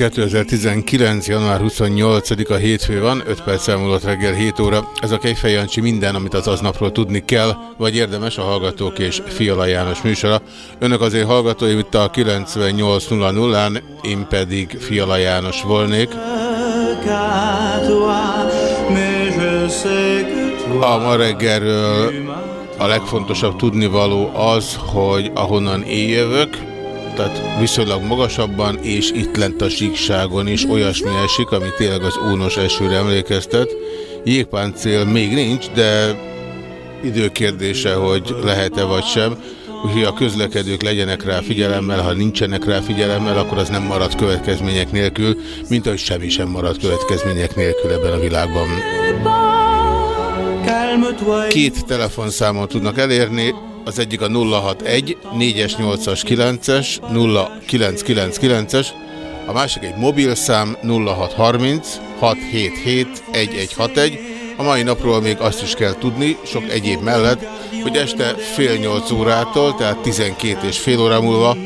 2019. január 28-a hétfő van, 5 perc elmúlott reggel 7 óra. Ez a Kejfej Jancsi minden, amit az aznapról tudni kell, vagy érdemes a Hallgatók és Fiala János műsora. Önök azért hallgatói itt a 98.00-án, én pedig Fiala János volnék. A ma reggelről a legfontosabb tudnivaló az, hogy ahonnan én jövök, tehát viszonylag magasabban, és itt lent a síkságon is olyasmi esik, ami tényleg az ónos esőre emlékeztet. Jégpáncél még nincs, de időkérdése, hogy lehet-e vagy sem. Úgyhogy a közlekedők legyenek rá figyelemmel, ha nincsenek rá figyelemmel, akkor az nem marad következmények nélkül, mint ahogy semmi sem marad következmények nélkül ebben a világban. Két telefonszámon tudnak elérni, az egyik a 061 4-es, 8-as, 9-es, 0999-es, a másik egy mobilszám 0630 677 1161. A mai napról még azt is kell tudni, sok egyéb mellett, hogy este fél nyolc órától, tehát 12 és fél óra múlva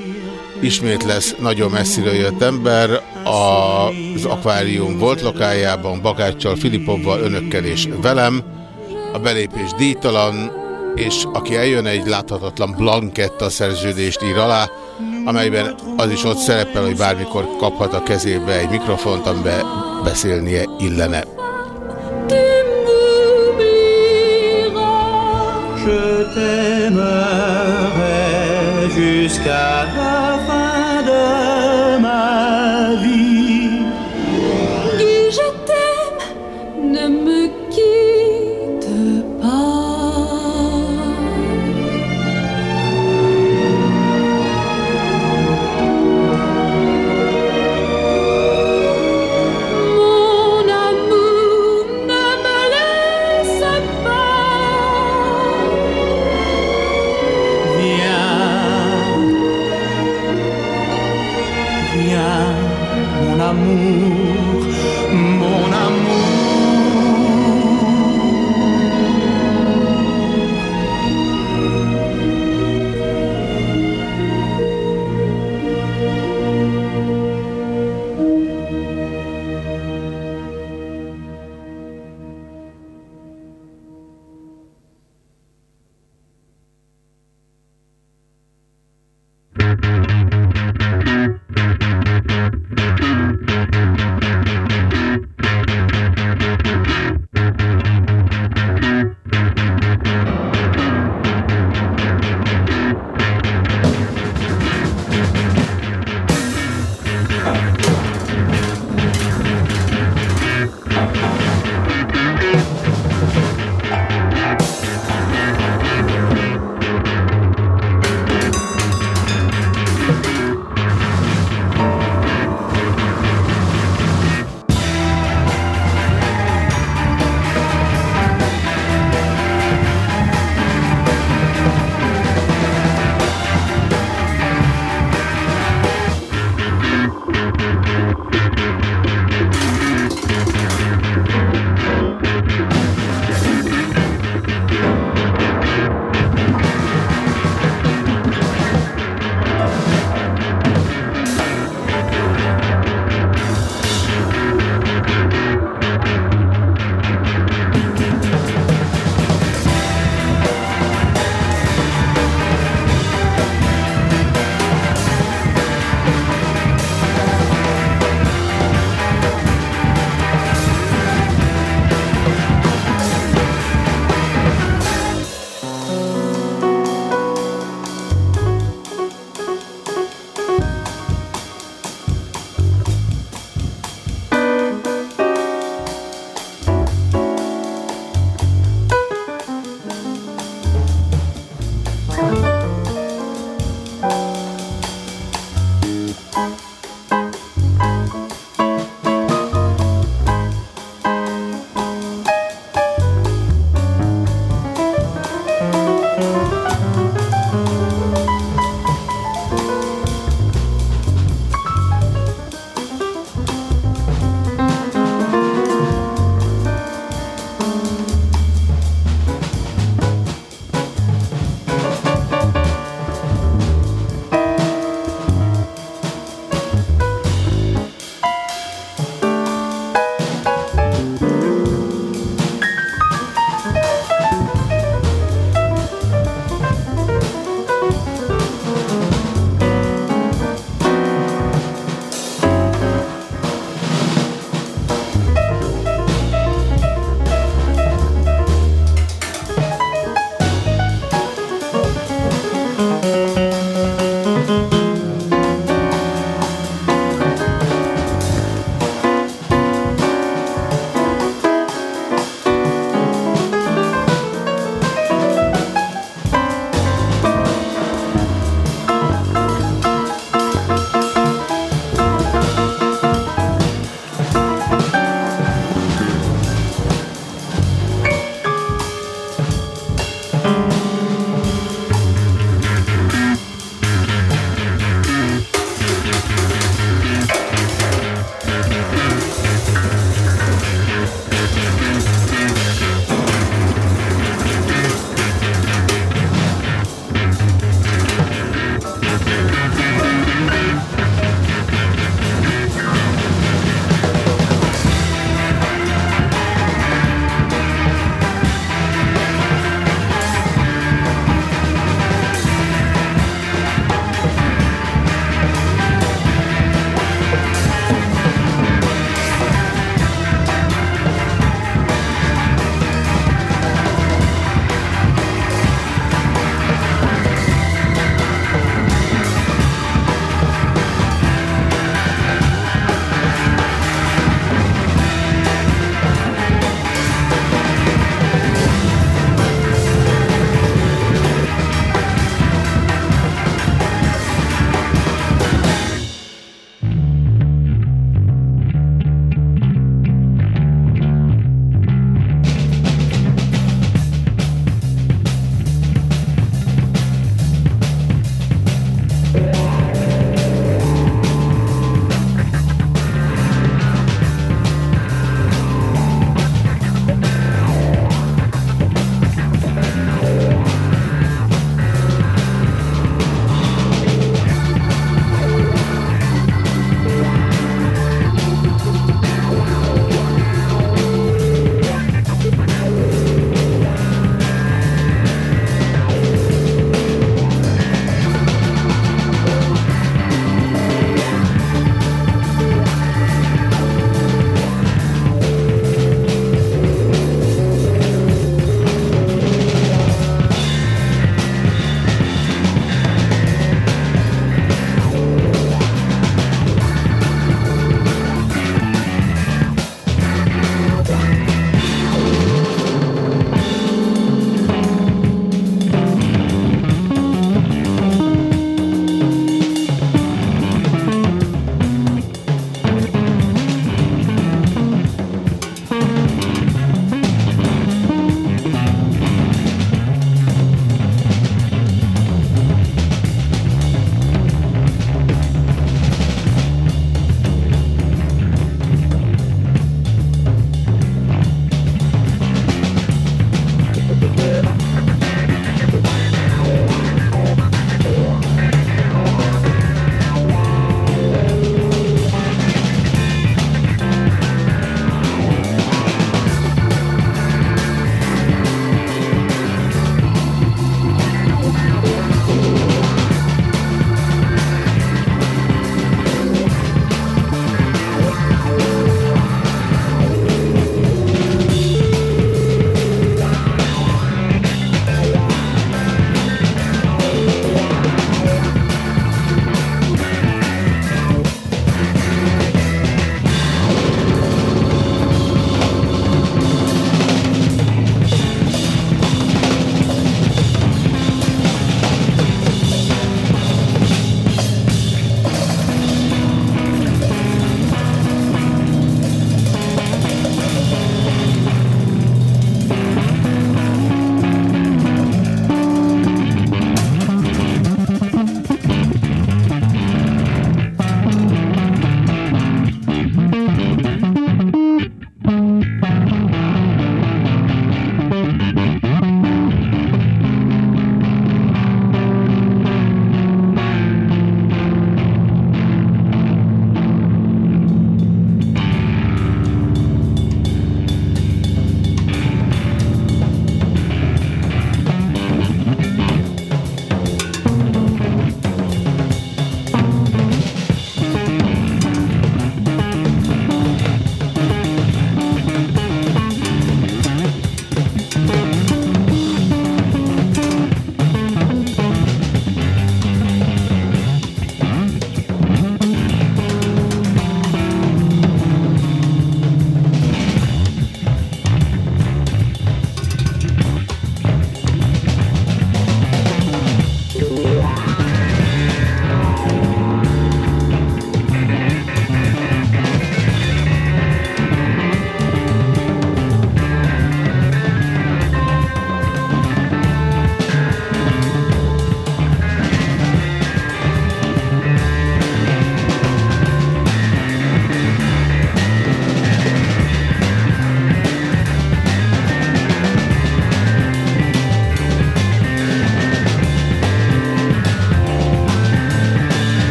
ismét lesz nagyon messziről jött ember az akvárium volt lokájában, Bakáccsal, Filipovval, önökkel és velem. A belépés díjtalan, és aki eljön, egy láthatatlan blanketta szerződést ír alá, amelyben az is ott szerepel, hogy bármikor kaphat a kezébe egy mikrofont, amiben beszélnie illene. Je t'aimerai jusqu'à la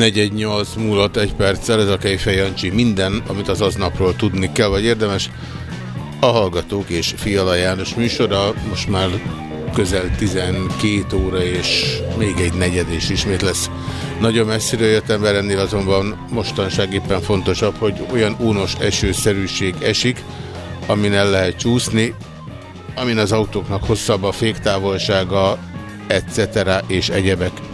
418 múlott egy perccel, ez a Kejfej Jancsi. Minden, amit az aznapról tudni kell, vagy érdemes. A Hallgatók és Fiala János műsora most már közel 12 óra, és még egy negyed és ismét lesz. Nagyon messziről jött ember, ennél azonban mostanság éppen fontosabb, hogy olyan únos esőszerűség esik, amin el lehet csúszni, amin az autóknak hosszabb a féktávolsága, etc. és egyebek.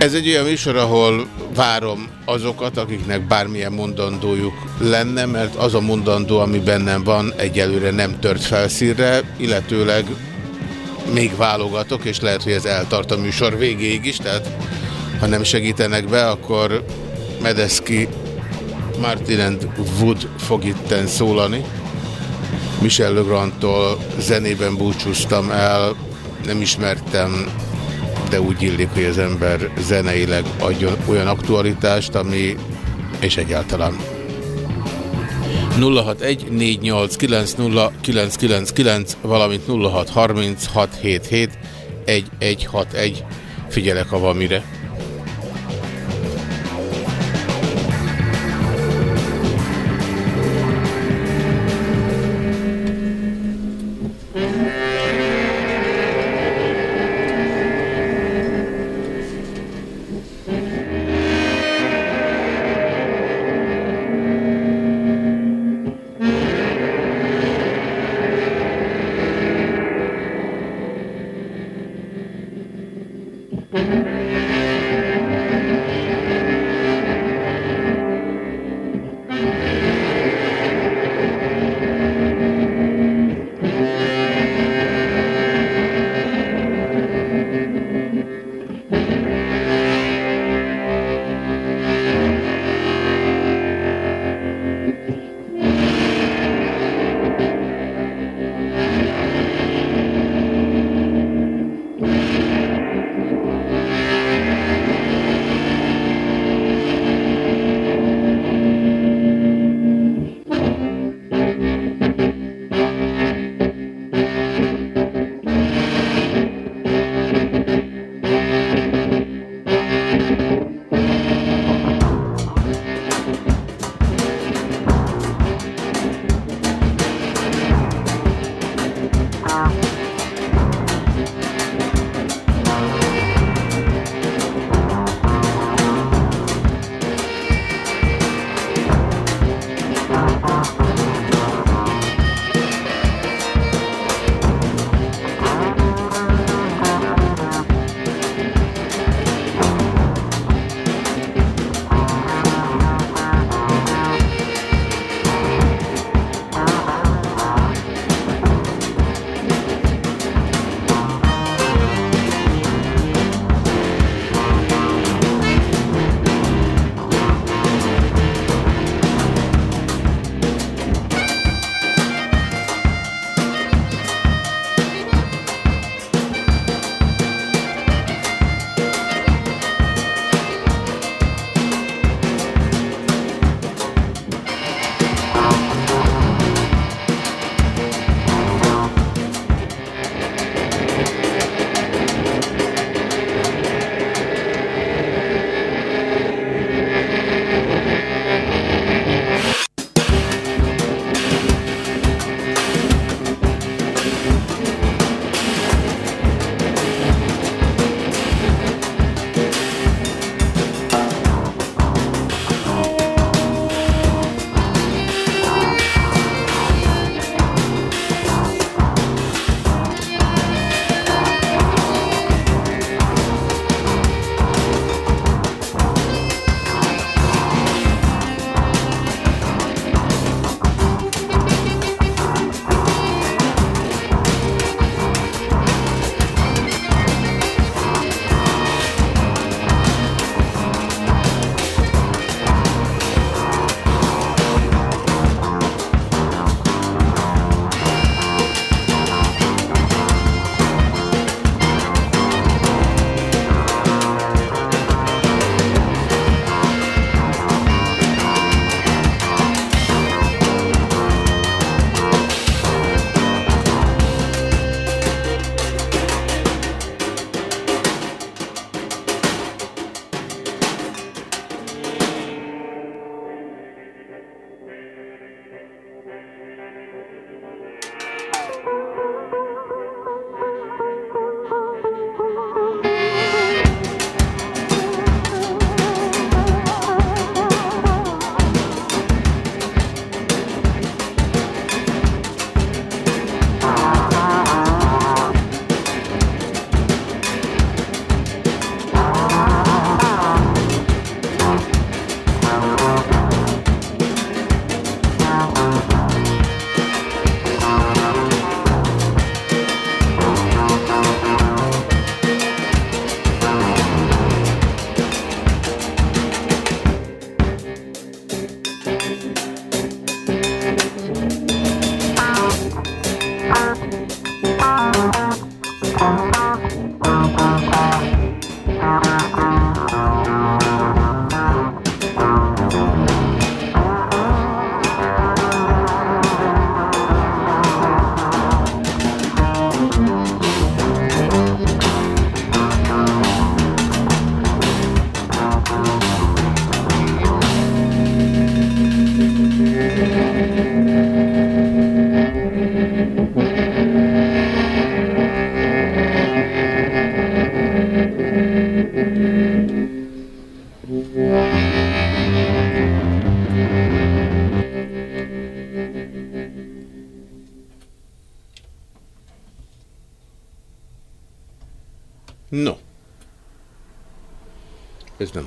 Ez egy olyan műsor, ahol várom azokat, akiknek bármilyen mondandójuk lenne, mert az a mondandó, ami bennem van, egyelőre nem tört felszínre, illetőleg még válogatok, és lehet, hogy ez eltart a műsor végéig is, tehát ha nem segítenek be, akkor Medeszki Martin and Wood fog itten szólani. Michel Legrandtól zenében búcsúztam el, nem ismertem, de úgy illik, hogy az ember zeneileg adjon olyan aktualitást, ami és egyáltalán. 061-489-0999, valamint 0636771161. Figyelek, ha van mire.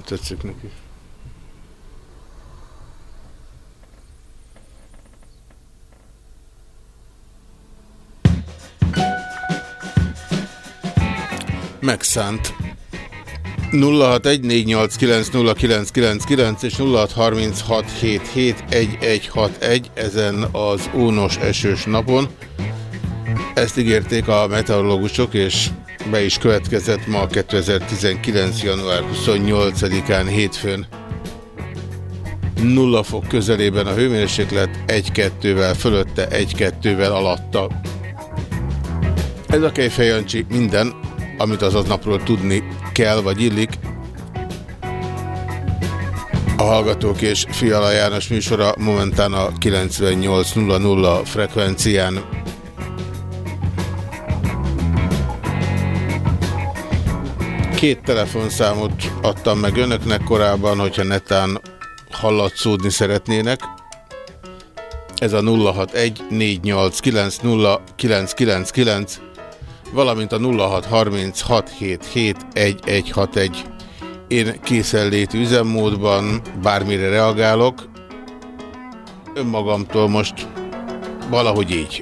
Tetszik neki. Megszánt. 0614890999 és 0636771161 ezen az ónos esős napon. Ezt ígérték a meteorológusok, és be is következett ma 2019. január 28-án hétfőn. Nulla fok közelében a hőmérséklet, 1-2-vel fölötte, 1-2-vel alatta. Ez a Kejfej Jancsi minden, amit azaz napról tudni kell vagy illik. A Hallgatók és Fiala János műsora momentán a 98.00 frekvencián. Két telefonszámot adtam meg önöknek korábban, hogyha netán hallatszódni szeretnének. Ez a 061 489 0999 valamint a 0636771161. Én készenléti üzemmódban bármire reagálok. Önmagamtól most valahogy így.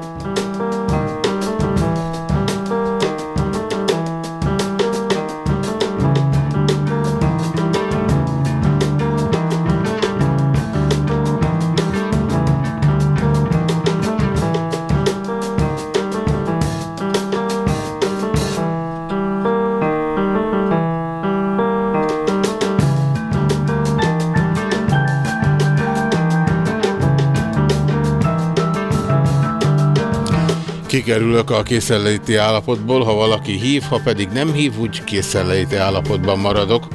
Kikerülök a készenléti állapotból, ha valaki hív, ha pedig nem hív, úgy készenléti állapotban maradok.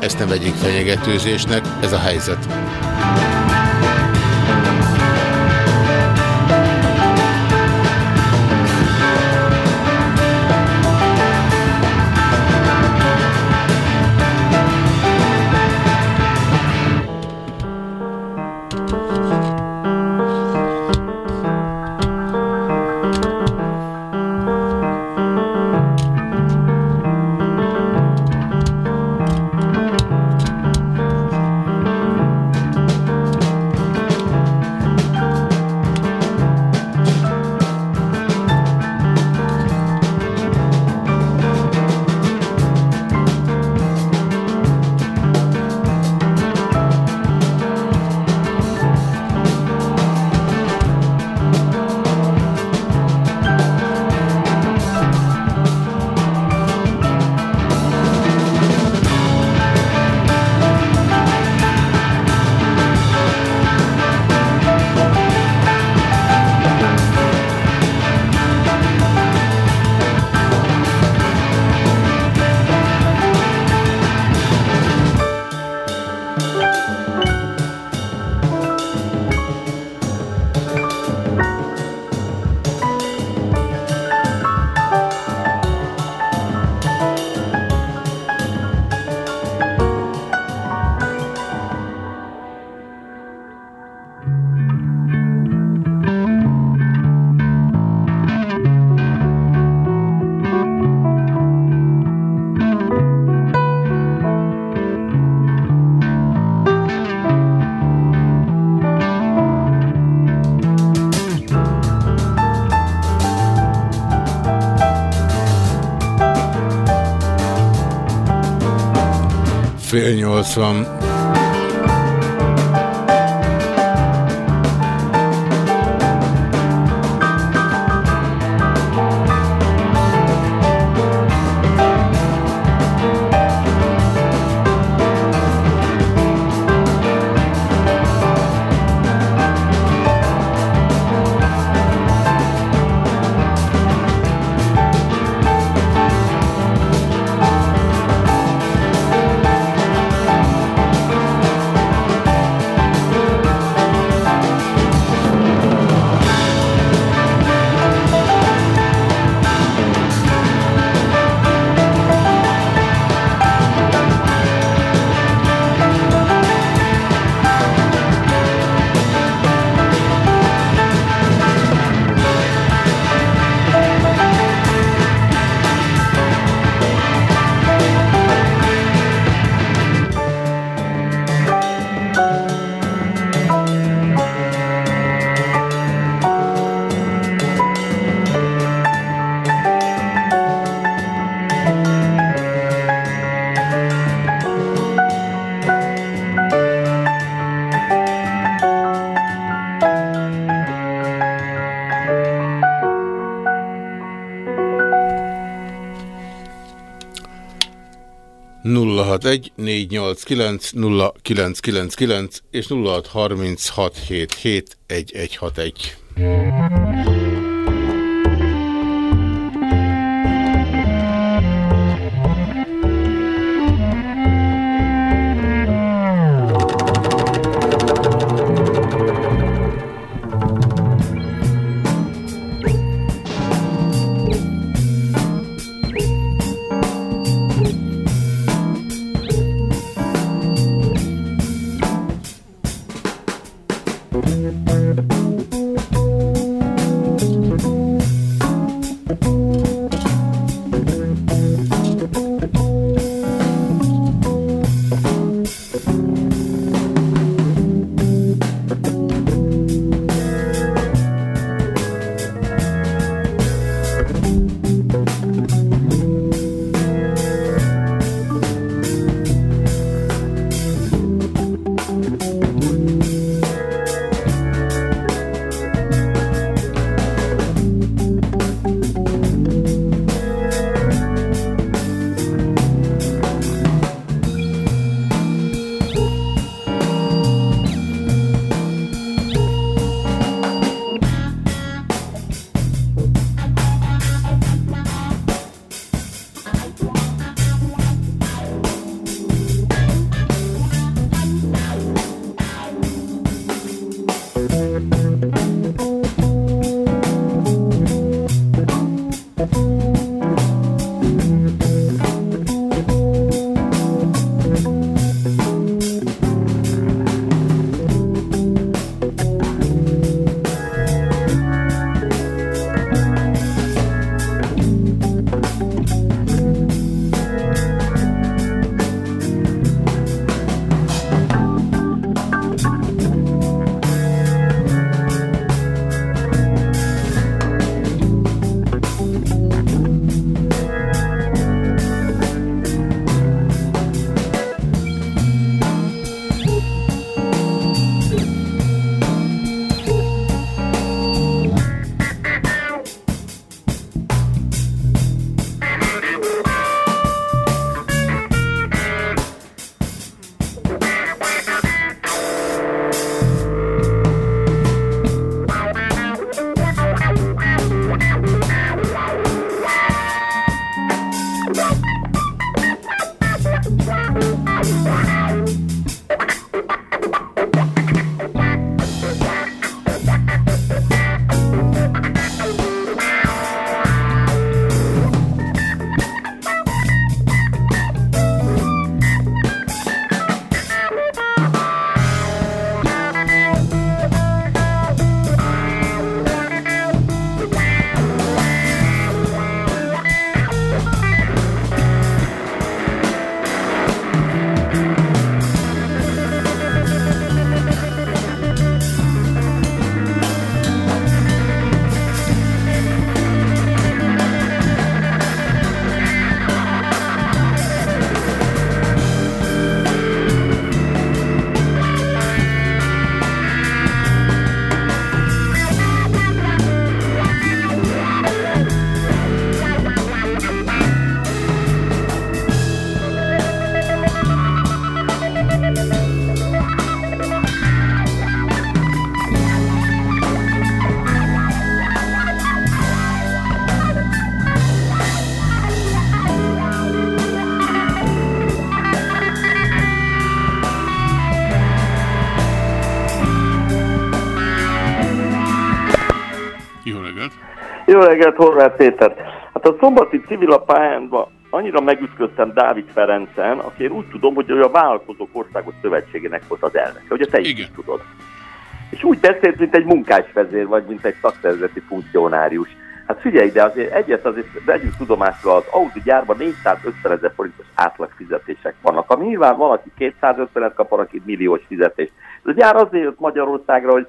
Ezt ne vegyék fenyegetőzésnek, ez a helyzet. Fél nyolc 061-489-0999 és 0636771161. reggelt, Horváth Péter. Hát a szombati civil pályánban annyira megütköztem Dávid Ferencen, aki én úgy tudom, hogy ő a Vállalkozók Országos Szövetségének volt az elnöke, ugye te is Igen. tudod. És úgy beszélt, mint egy munkásvezér, vagy mint egy szakszervezeti funkcionárius. Hát figyelj, de azért egyet azért vegyünk tudomásra, az Audi gyárban 450 ezer forintos átlag fizetések vannak, ami nyilván valaki 250-et kap, valaki milliós fizetést. Ez a gyár azért jött Magyarországra, hogy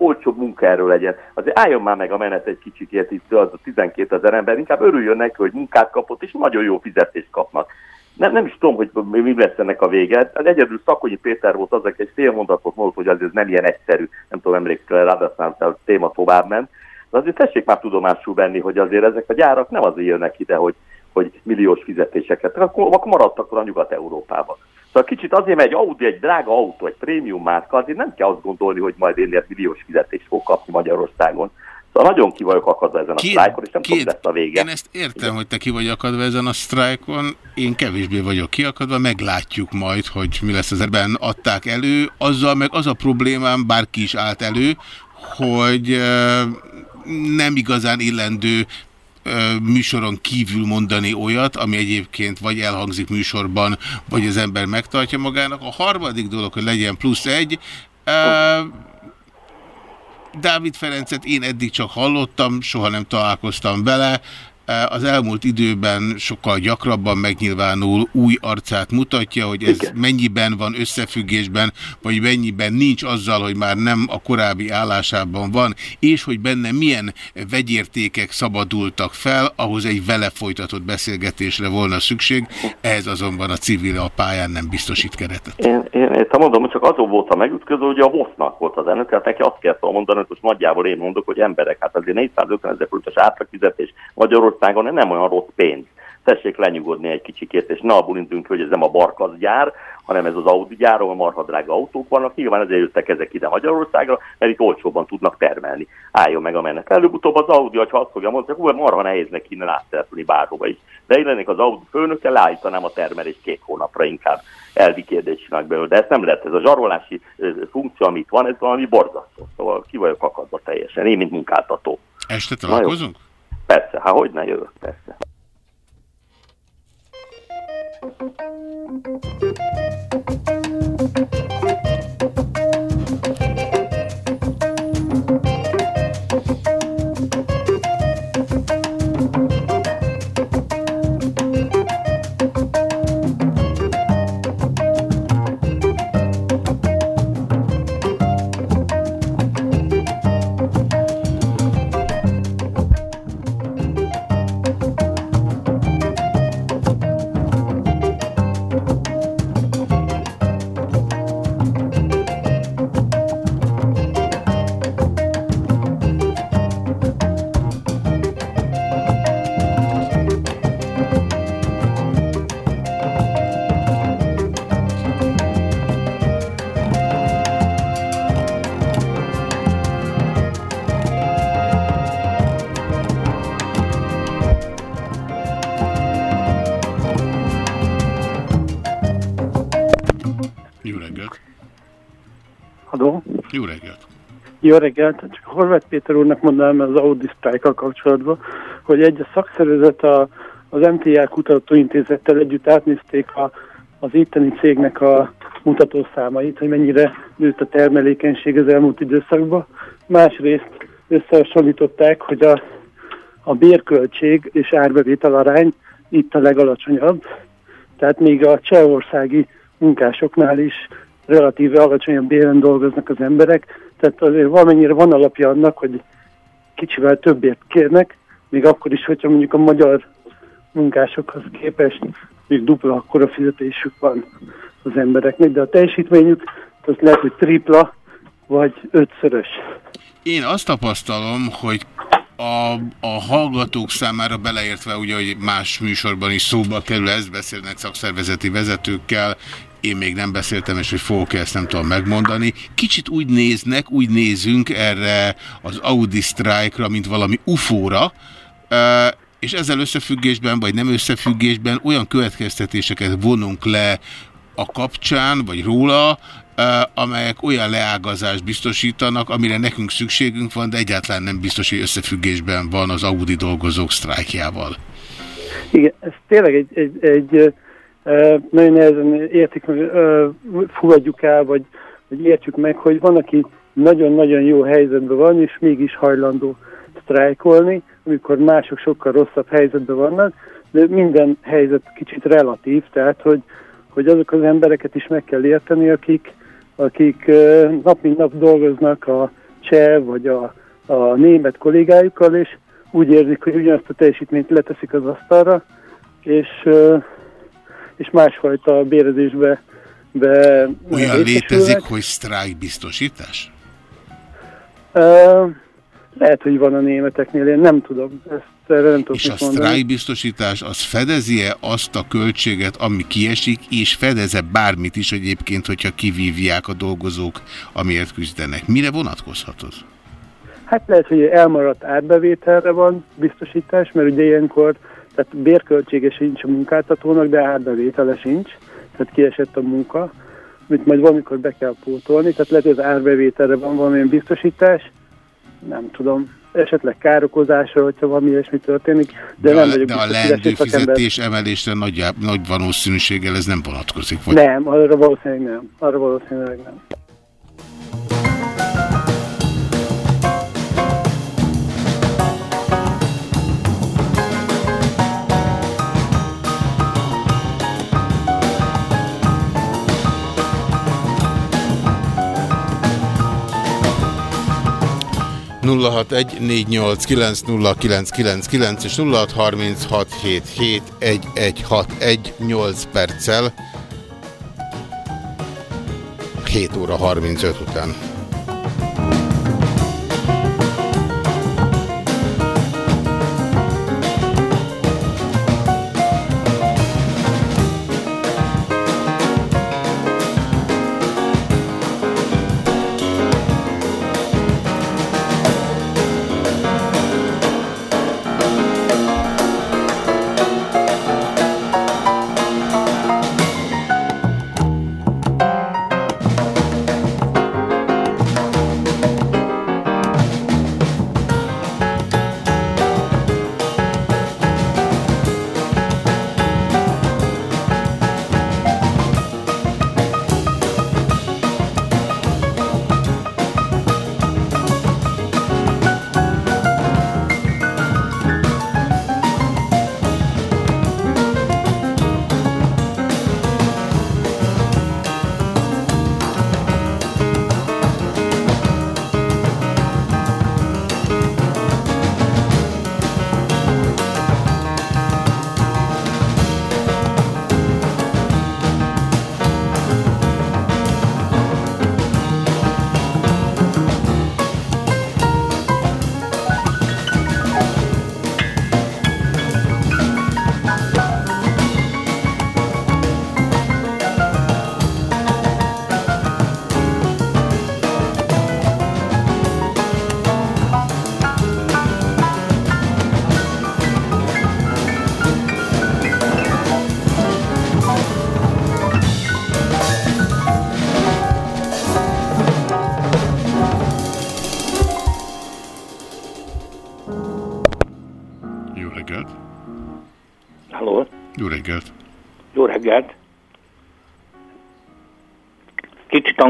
olcsóbb munkaerő legyen. Azért álljon már meg a menet egy kicsikét itt, az a 12 ezer ember, inkább örüljön neki, hogy munkát kapott, és nagyon jó fizetést kapnak. Nem, nem is tudom, hogy mi lesz ennek a vége. Az egyedül Szakonyi Péter volt az, aki egy fél mondatot mondott, hogy ez nem ilyen egyszerű. Nem tudom, emlékszel rá, de aztán a téma tovább ment. De azért tessék már tudomásul venni, hogy azért ezek a gyárak nem azért jönnek ide, hogy, hogy milliós fizetéseket. Akkor maradtak volna Nyugat-Európában. Szóval kicsit azért, mert egy Audi, egy drága autó, egy prémium márka, azért nem kell azt gondolni, hogy majd én milliós fizetést fog kapni Magyarországon. Szóval nagyon ki vagyok akadva ezen a Két- sztrájkon, és nem két- lesz a vége. Én ezt értem, hogy te ki vagy akadva ezen a sztrájkon, én kevésbé vagyok kiakadva, meglátjuk majd, hogy mi lesz az ebben adták elő. Azzal meg az a problémám, bárki is állt elő, hogy nem igazán illendő műsoron kívül mondani olyat, ami egyébként vagy elhangzik műsorban, vagy az ember megtartja magának. A harmadik dolog, hogy legyen plusz egy, Dávid Ferencet én eddig csak hallottam, soha nem találkoztam vele. Az elmúlt időben sokkal gyakrabban megnyilvánul, új arcát mutatja, hogy ez Igen. mennyiben van összefüggésben, vagy mennyiben nincs azzal, hogy már nem a korábbi állásában van, és hogy benne milyen vegyértékek szabadultak fel, ahhoz egy vele folytatott beszélgetésre volna szükség, ehhez azonban a civil a pályán nem biztosít keretet. Én, én, én mondom, hogy csak azon volt a megütköző, hogy a Vosznak volt az elnök, tehát neki azt volna mondani, hogy most nagyjából én mondok, hogy emberek, hát azért 450 ezer forintos átlagfizetés Magyarországon nem olyan rossz pénz. Tessék lenyugodni egy kicsikét, és ne abból induljunk ki, hogy ez nem a Barkaz gyár, hanem ez az Audi gyár, ahol marha drága autók vannak. Nyilván ezért jöttek ezek ide Magyarországra, mert itt olcsóbban tudnak termelni. Álljon meg a menet. Előbb-utóbb az Audi, ha azt fogja mondani, hogy marha nehéz neki innen áttelepülni bárhova is. De én lennék az Audi főnöke, leállítanám a termelést két hónapra inkább. Elvi kérdést csinálnak belőle. De ezt nem lehet, ez a zsarolási funkció, amit van, ez valami borzasztó. Szóval ki vagyok akadva teljesen. Én, mint munkáltató. Este jó. Persze, hát hogy ne jövök, persze. Jó Jó reggelt! Csak Horváth Péter úrnak mondanám az Audi sztrájkkal kapcsolatban, hogy egy a szakszervezet a, az MTA kutatóintézettel együtt átnézték a, az itteni cégnek a mutatószámait, hogy mennyire nőtt a termelékenység az elmúlt időszakban. Másrészt összehasonlították, hogy a, a bérköltség és árbevétel arány itt a legalacsonyabb. Tehát még a csehországi munkásoknál is relatíve alacsonyabb béren dolgoznak az emberek, tehát azért valamennyire van alapja annak, hogy kicsivel többért kérnek, még akkor is, hogyha mondjuk a magyar munkásokhoz képest még dupla akkora fizetésük van az embereknek, de a teljesítményük az lehet, hogy tripla vagy ötszörös. Én azt tapasztalom, hogy a, a hallgatók számára beleértve, ugye, hogy más műsorban is szóba kerül, ezt beszélnek szakszervezeti vezetőkkel, én még nem beszéltem, és hogy fogok ezt nem tudom megmondani. Kicsit úgy néznek, úgy nézünk erre az Audi sztrájkra, mint valami ufóra, ö, és ezzel összefüggésben, vagy nem összefüggésben olyan következtetéseket vonunk le a kapcsán, vagy róla, amelyek olyan leágazást biztosítanak, amire nekünk szükségünk van, de egyáltalán nem biztos, hogy összefüggésben van az Audi dolgozók sztrájkjával. Igen, ez tényleg egy, egy, egy nagyon nehezen értik, fogadjuk el, vagy, vagy értjük meg, hogy van, aki nagyon-nagyon jó helyzetben van, és mégis hajlandó sztrájkolni, amikor mások sokkal rosszabb helyzetben vannak, de minden helyzet kicsit relatív, tehát hogy, hogy azok az embereket is meg kell érteni, akik, akik nap mint nap dolgoznak a cseh vagy a, a német kollégájukkal, és úgy érzik, hogy ugyanazt a teljesítményt leteszik az asztalra, és, és másfajta bérezésbe be Olyan létezik, hogy sztrájkbiztosítás? Uh, lehet, hogy van a németeknél, én nem tudom. Ezt erre nem És a sztrájkbiztosítás az fedezi-e azt a költséget, ami kiesik, és fedeze bármit is egyébként, hogyha kivívják a dolgozók, amiért küzdenek. Mire vonatkozhat az? Hát lehet, hogy elmaradt árbevételre van biztosítás, mert ugye ilyenkor tehát bérköltsége sincs a munkáltatónak, de árbevétele sincs, tehát kiesett a munka, amit majd valamikor be kell pótolni, tehát lehet, hogy az árbevételre van valamilyen biztosítás, nem tudom, esetleg károkozásra, hogyha valami ilyesmi történik, de, de nem vagyok De a leendő fizetés emelésre nagy, nagy valószínűséggel ez nem vonatkozik? Vagy? Nem, arra valószínűleg nem. Arra valószínűleg nem. 0614890999 és 0636771161 8 perccel 7 óra 35 után.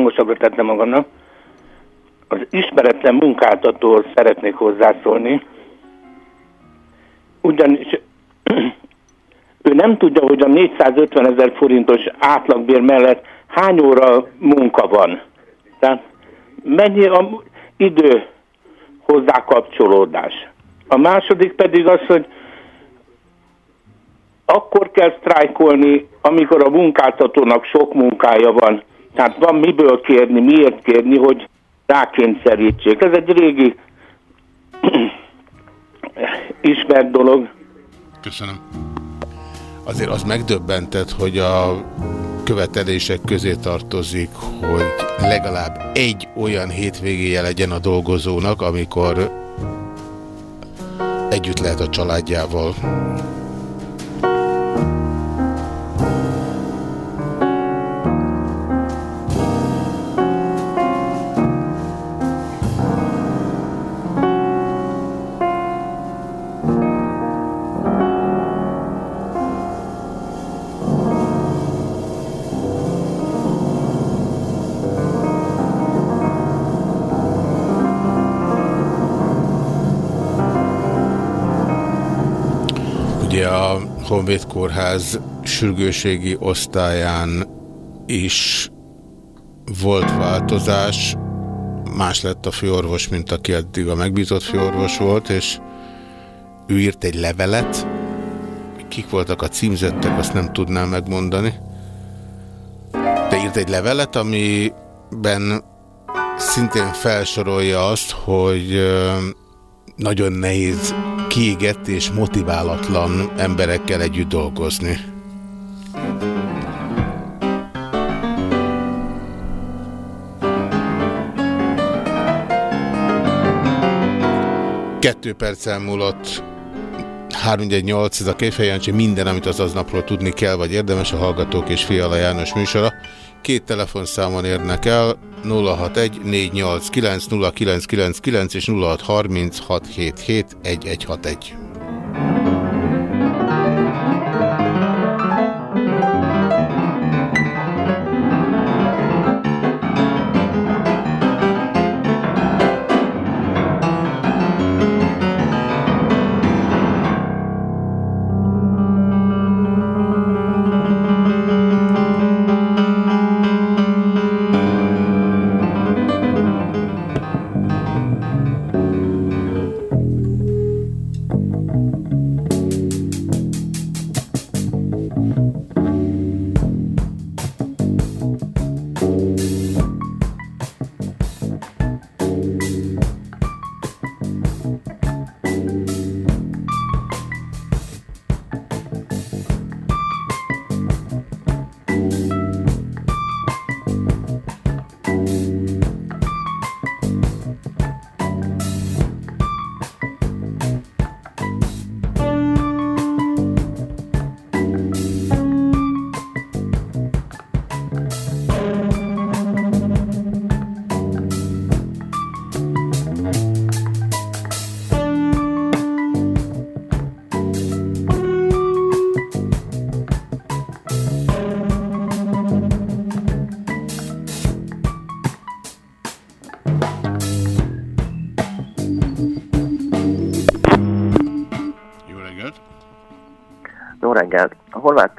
'Hangosabbra tettem magamnak. Az ismeretlen munkáltatóhoz szeretnék hozzászólni, ugyanis ő nem tudja, hogy a 450 ezer forintos átlagbér mellett hány óra munka van. Tehát mennyi a idő hozzá kapcsolódás. A második pedig az, hogy akkor kell sztrájkolni, amikor a munkáltatónak sok munkája van. Tehát van miből kérni, miért kérni, hogy rákényszerítsék. Ez egy régi ismert dolog. Köszönöm. Azért az megdöbbentett, hogy a követelések közé tartozik, hogy legalább egy olyan hétvégéje legyen a dolgozónak, amikor együtt lehet a családjával. Honvéd Kórház sürgőségi osztályán is volt változás, más lett a főorvos, mint aki eddig a megbízott főorvos volt, és ő írt egy levelet, kik voltak a címzettek, azt nem tudnám megmondani. De írt egy levelet, amiben szintén felsorolja azt, hogy nagyon nehéz kiégett és motiválatlan emberekkel együtt dolgozni. Kettő perc elmúlott 318, ez a Kéfejancsi, minden, amit az aznapról tudni kell, vagy érdemes a Hallgatók és Fiala János műsora. Két telefonszámon érnek el, 061 489 0999 és 063677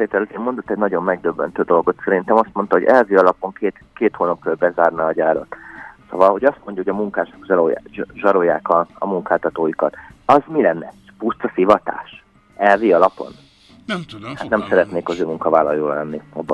Péter mondott egy nagyon megdöbbentő dolgot. Szerintem azt mondta, hogy elvi alapon két, két hónapról bezárna a gyárat. Szóval, hogy azt mondja, hogy a munkások zsarolják, zsarolják a, a munkáltatóikat. Az mi lenne? Puszta szivatás? Elvi alapon? Nem tudom. Hát nem szeretnék az ő munkavállaló lenni. Abba.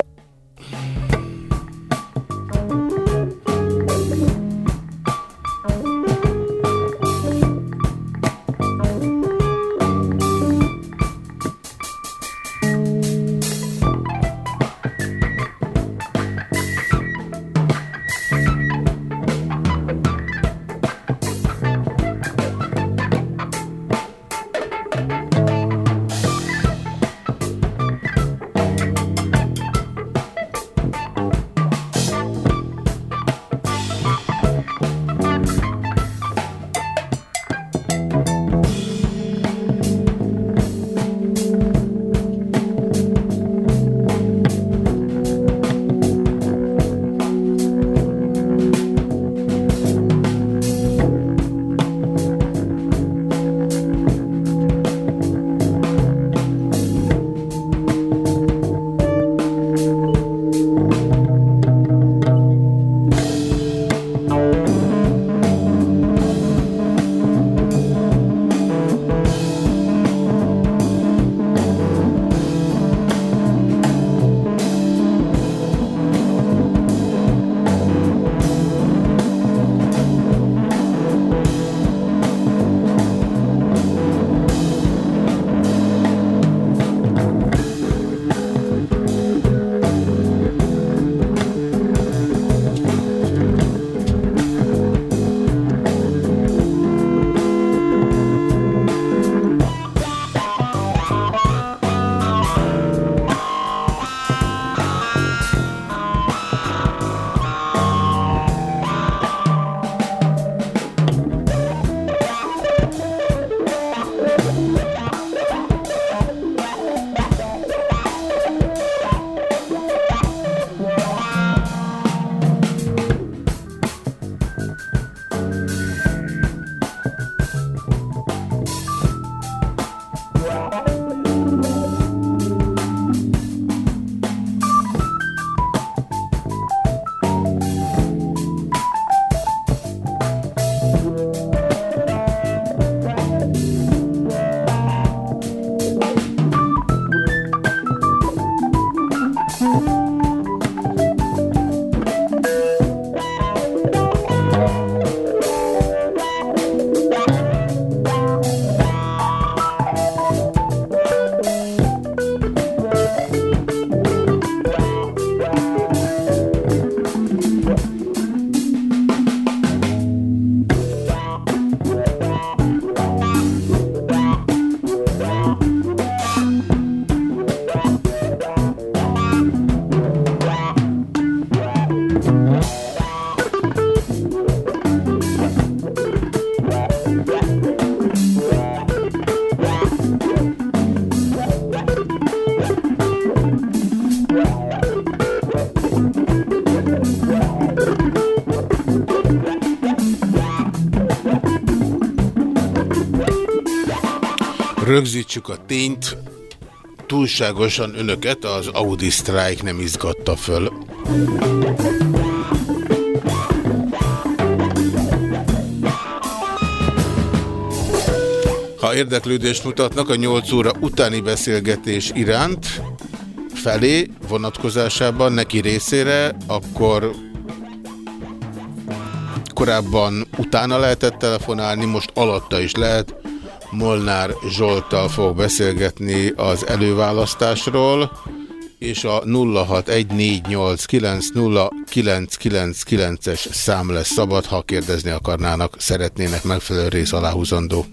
Rögzítsük a tényt, túlságosan önöket az Audi Strike nem izgatta föl. Ha érdeklődést mutatnak a 8 óra utáni beszélgetés iránt, felé vonatkozásában neki részére, akkor korábban utána lehetett telefonálni, most alatta is lehet. Molnár Zsoltal fog beszélgetni az előválasztásról, és a 0614890999-es szám lesz szabad, ha kérdezni akarnának, szeretnének megfelelő rész aláhúzandó.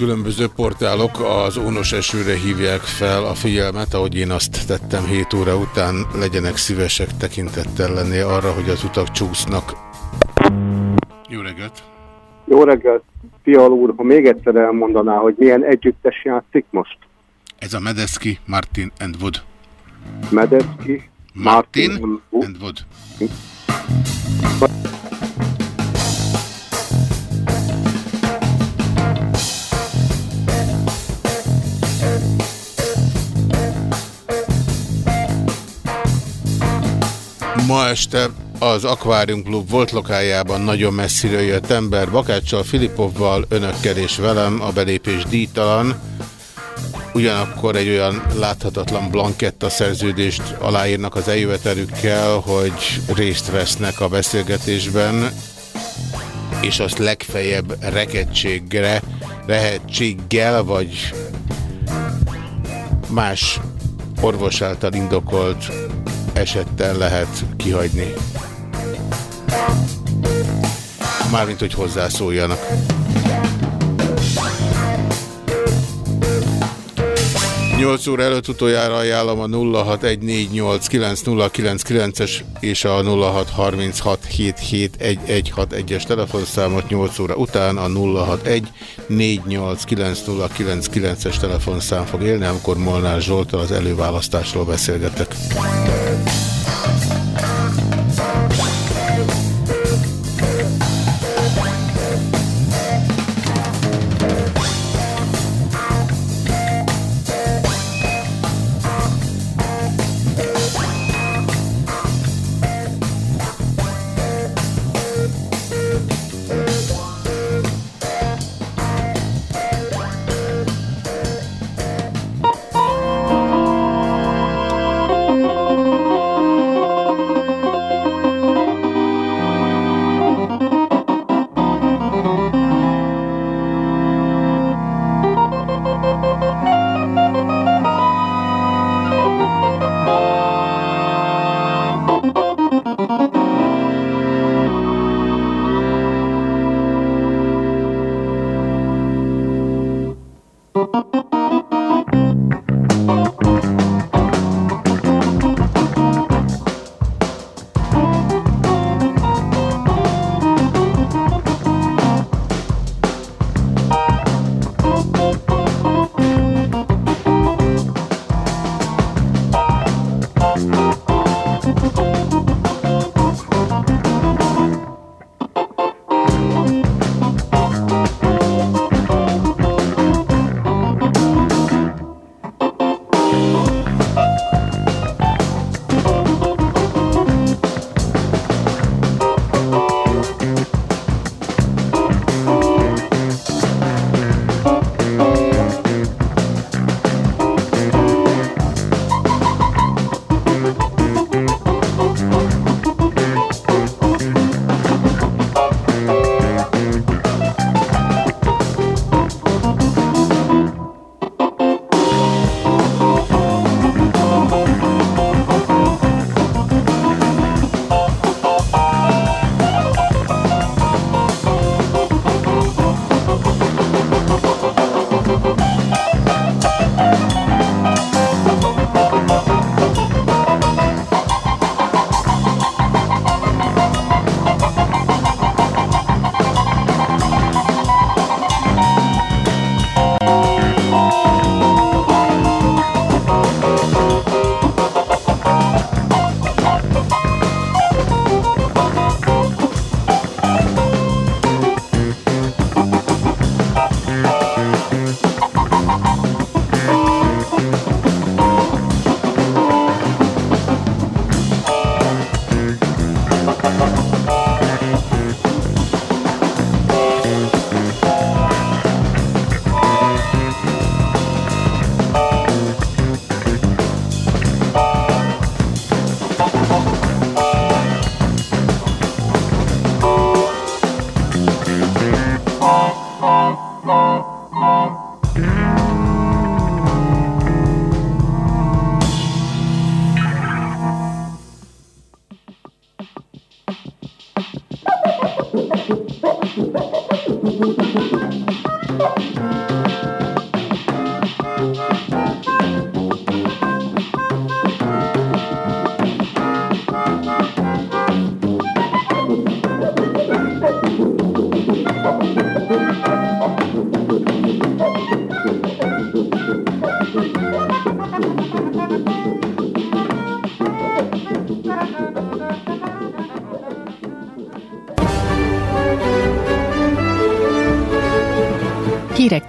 A legkülönböző portálok az ónos esőre hívják fel a figyelmet, ahogy én azt tettem 7 óra után, legyenek szívesek tekintettel lenni arra, hogy az utak csúsznak. Jó reggelt! Jó reggelt, Fial úr, ha még egyszer elmondaná, hogy milyen együttes játszik most? Ez a Medeski, Martin and Wood. Medeski, Martin, and Wood. Ma este az Aquarium Club volt lokájában nagyon messziről jött ember, Bakáccsal, Filipovval, önökkel és velem a belépés díjtalan. Ugyanakkor egy olyan láthatatlan blanketta szerződést aláírnak az eljövetelükkel, hogy részt vesznek a beszélgetésben, és azt legfeljebb rekedtségre, rehetséggel, vagy más orvos által indokolt esettel lehet kihagyni. Mármint, hogy hozzászóljanak. Nyolc óra előtt utoljára ajánlom a 0614890999-es és a 0636771161-es telefonszámot 8 óra után a 0614890999-es telefonszám fog élni, amikor Molnár Zsoltal az előválasztásról beszélgetek.